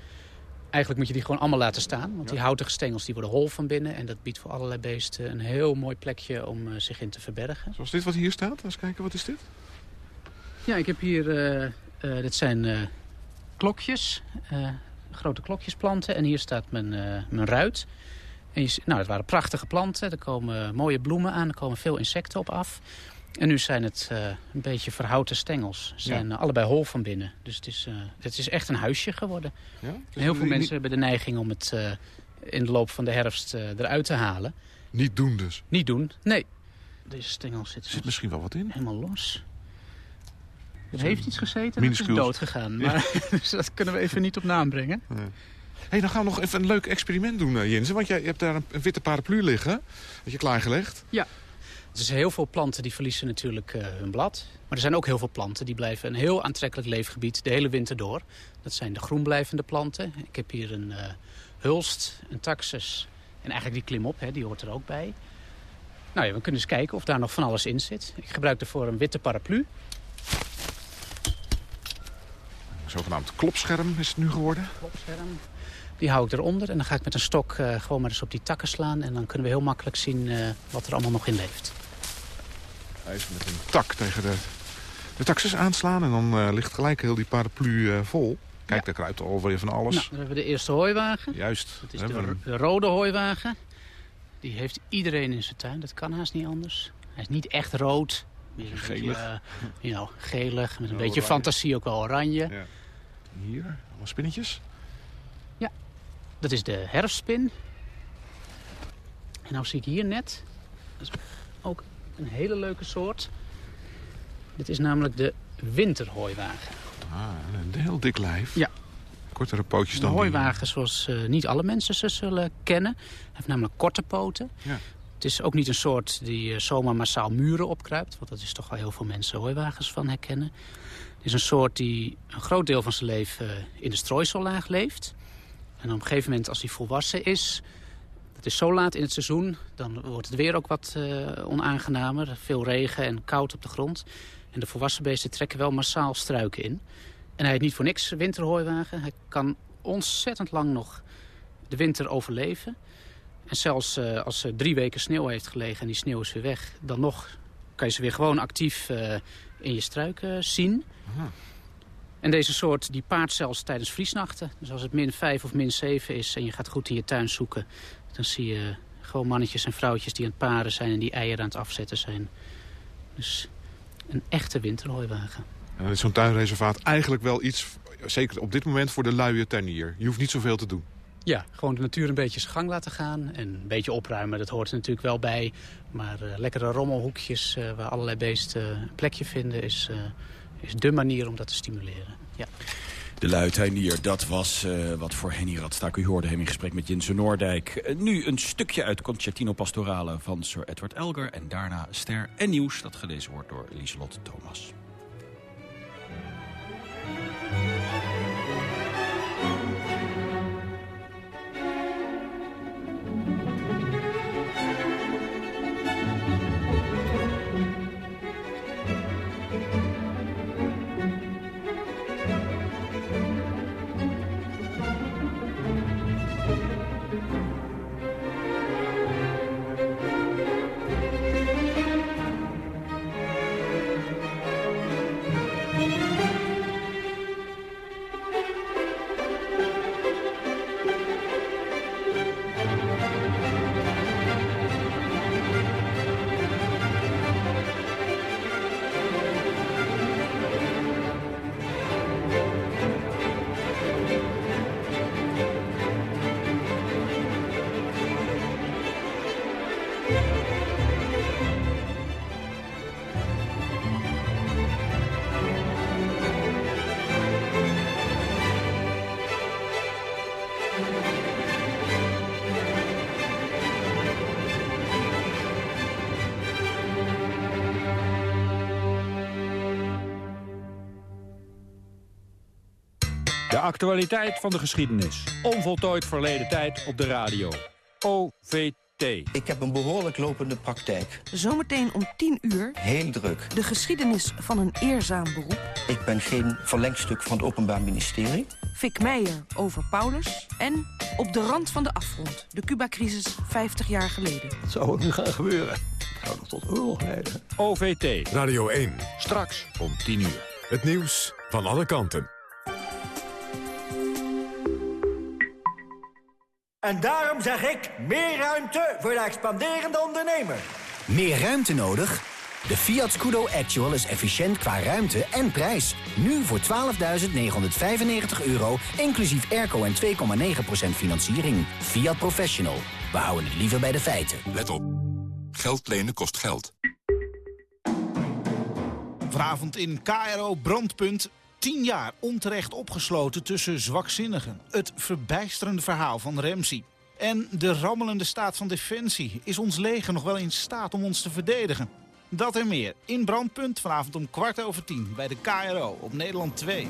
Eigenlijk moet je die gewoon allemaal laten staan. Want die houtige stengels die worden hol van binnen. En dat biedt voor allerlei beesten een heel mooi plekje om zich in te verbergen. Zoals dit wat hier staat. Eens kijken, wat is dit? Ja, ik heb hier... Uh, dit zijn klokjes. Grote klokjesplanten. En hier staat mijn, mijn ruit. En je, nou, het waren prachtige planten. Er komen mooie bloemen aan. Er komen veel insecten op af. En nu zijn het een beetje verhouten stengels. Ze zijn allebei hol van binnen. Dus het is, het is echt een huisje geworden. Ja? heel veel mensen hebben de neiging om het in de loop van de herfst eruit te halen. Niet doen dus? Niet doen, nee. Deze stengel zit, zit misschien wel wat in. Helemaal los. Er heeft iets gezeten en het is dood gegaan. Maar, [LAUGHS] dus dat kunnen we even niet op naam brengen. Nee. hey, dan gaan we nog even een leuk experiment doen, uh, Jensen. Want jij hebt daar een, witte paraplu liggen. Heb je klaargelegd? Ja. Er zijn heel veel planten die verliezen natuurlijk uh, hun blad. Maar er zijn ook heel veel planten die blijven een heel aantrekkelijk leefgebied de hele winter door. Dat zijn de groenblijvende planten. Ik heb hier een uh, hulst, een taxus en eigenlijk die klimop, hè, die hoort er ook bij. Nou ja, we kunnen eens kijken of daar nog van alles in zit. Ik gebruik ervoor een witte paraplu. Een zogenaamd klopscherm is het nu geworden. Klopscherm. Die hou ik eronder en dan ga ik met een stok uh, gewoon maar eens op die takken slaan. En dan kunnen we heel makkelijk zien uh, wat er allemaal nog in leeft. Hij is met een tak tegen de, de taxes aanslaan en dan uh, ligt gelijk heel die paraplu vol. Kijk, ja. daar kruipt alweer van alles. Nou, dan hebben we de eerste hooiwagen. Juist. Dat is de, de, rode hooiwagen. Die heeft iedereen in zijn tuin. Dat kan haast niet anders. Hij is niet echt rood. Meer een gelig. Beetje, uh, you gelig. Met een beetje fantasie ook wel oranje. Ja. Hier, allemaal spinnetjes. Ja, dat is de herfstspin. En nou zie ik hier net. Dat is ook een hele leuke soort. Dit is namelijk de winterhooiwagen. Ah, een heel dik lijf. Ja. Kortere pootjes dan Een hooiwagen zoals uh, niet alle mensen ze zullen kennen. Hij heeft namelijk korte poten. Ja. Het is ook niet een soort die uh, zomaar massaal muren opkruipt. Want dat is toch wel heel veel mensen hooiwagens van herkennen. Is een soort die een groot deel van zijn leven in de strooisellaag leeft. En op een gegeven moment als hij volwassen is... Het is zo laat in het seizoen, dan wordt het weer ook wat uh, onaangenamer. Veel regen en koud op de grond. En de volwassen beesten trekken wel massaal struiken in. En hij heeft niet voor niks winterhooiwagen. Hij kan ontzettend lang nog de winter overleven. En zelfs uh, als er drie weken sneeuw heeft gelegen en die sneeuw is weer weg... dan nog kan je ze weer gewoon actief in je struiken zien. Aha. En deze soort die paart zelfs tijdens vriesnachten. Dus als het min 5 of min 7 is en je gaat goed in je tuin zoeken... dan zie je gewoon mannetjes en vrouwtjes die aan het paren zijn... en die eieren aan het afzetten zijn. Dus een echte winterhooiwagen. En is zo'n tuinreservaat eigenlijk wel iets, zeker op dit moment, voor de luie tuinier. Je hoeft niet zoveel te doen. Ja, gewoon de natuur een beetje zijn gang laten gaan. En een beetje opruimen, dat hoort er natuurlijk wel bij. Maar uh, lekkere rommelhoekjes uh, waar allerlei beesten een plekje vinden... is, uh, is dé manier om dat te stimuleren. Ja. De luituinier, dat was uh, wat voor Henny Radstaak. U hoorde hem in gesprek met Jensen Noordijk. Uh, nu een stukje uit Concertino Pastorale van Sir Edward Elgar. En daarna Ster en Nieuws, dat gelezen wordt door Lieselot Thomas. Actualiteit van de geschiedenis. Onvoltooid verleden tijd op de radio. OVT. Ik heb een behoorlijk lopende praktijk. Zometeen om 10 uur. Heel druk. De geschiedenis van een eerzaam beroep. Ik ben geen verlengstuk van het Openbaar Ministerie. Fik Meijer over Paulus. En op de rand van de afgrond. De Cuba-crisis 50 jaar geleden. Wat zou er nu gaan gebeuren? Zou nog tot oorlog leiden? OVT. Radio 1. Straks om 10 uur. Het nieuws van alle kanten. En daarom zeg ik meer ruimte voor de expanderende ondernemer. Meer ruimte nodig? De Fiat Scudo Actual is efficiënt qua ruimte en prijs. Nu voor 12.995 euro, inclusief airco en 2,9% financiering. Fiat Professional. We houden het liever bij de feiten. Let op. Geld lenen kost geld. Vanavond in KRO Brandpunt. 10 jaar onterecht opgesloten tussen zwakzinnigen. Het verbijsterende verhaal van Ramsey. En de rammelende staat van defensie. Is ons leger nog wel in staat om ons te verdedigen? Dat en meer in Brandpunt vanavond om kwart over tien bij de KRO op Nederland 2.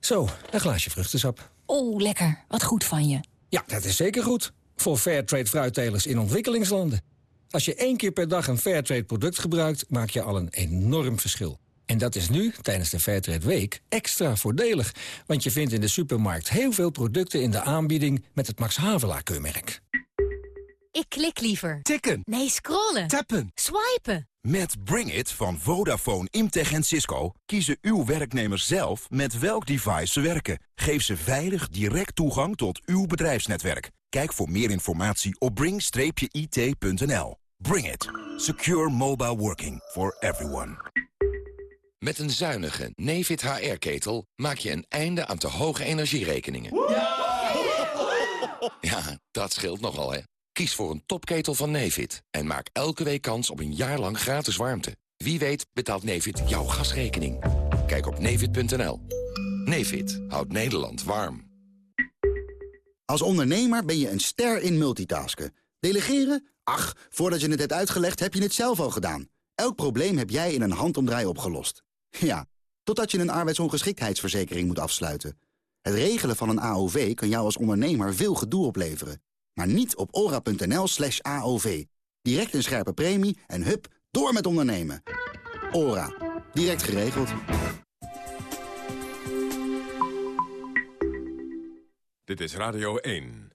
Zo, een glaasje vruchtensap. Oh, lekker. Wat goed van je. Ja, dat is zeker goed. Voor Fairtrade fruittelers in ontwikkelingslanden. Als je één keer per dag een Fairtrade product gebruikt, maak je al een enorm verschil. En dat is nu, tijdens de Fairtrade Week, extra voordelig. Want je vindt in de supermarkt heel veel producten in de aanbieding met het Max Havelaar-keurmerk. Ik klik liever. Tikken. Nee, scrollen. Tappen. Swipen. Met Bring It van Vodafone, Imtech en Cisco kiezen uw werknemers zelf met welk device ze werken. Geef ze veilig direct toegang tot uw bedrijfsnetwerk. Kijk voor meer informatie op bring-it.nl. Bring It. Secure mobile working for everyone. Met een zuinige Nefit HR-ketel maak je een einde aan te hoge energierekeningen. Ja, dat scheelt nogal, hè. Kies voor een topketel van Nefit en maak elke week kans op een jaar lang gratis warmte. Wie weet betaalt Nefit jouw gasrekening. Kijk op nefit.nl. Nefit houdt Nederland warm. Als ondernemer ben je een ster in multitasken. Delegeren? Ach, voordat je het hebt uitgelegd heb je het zelf al gedaan. Elk probleem heb jij in een handomdraai opgelost. [LAUGHS] Ja, totdat je een arbeidsongeschiktheidsverzekering moet afsluiten. Het regelen van een AOV kan jou als ondernemer veel gedoe opleveren. Maar niet op ora.nl slash AOV. Direct een scherpe premie en hup, door met ondernemen. Ora. Direct geregeld. Dit is Radio 1.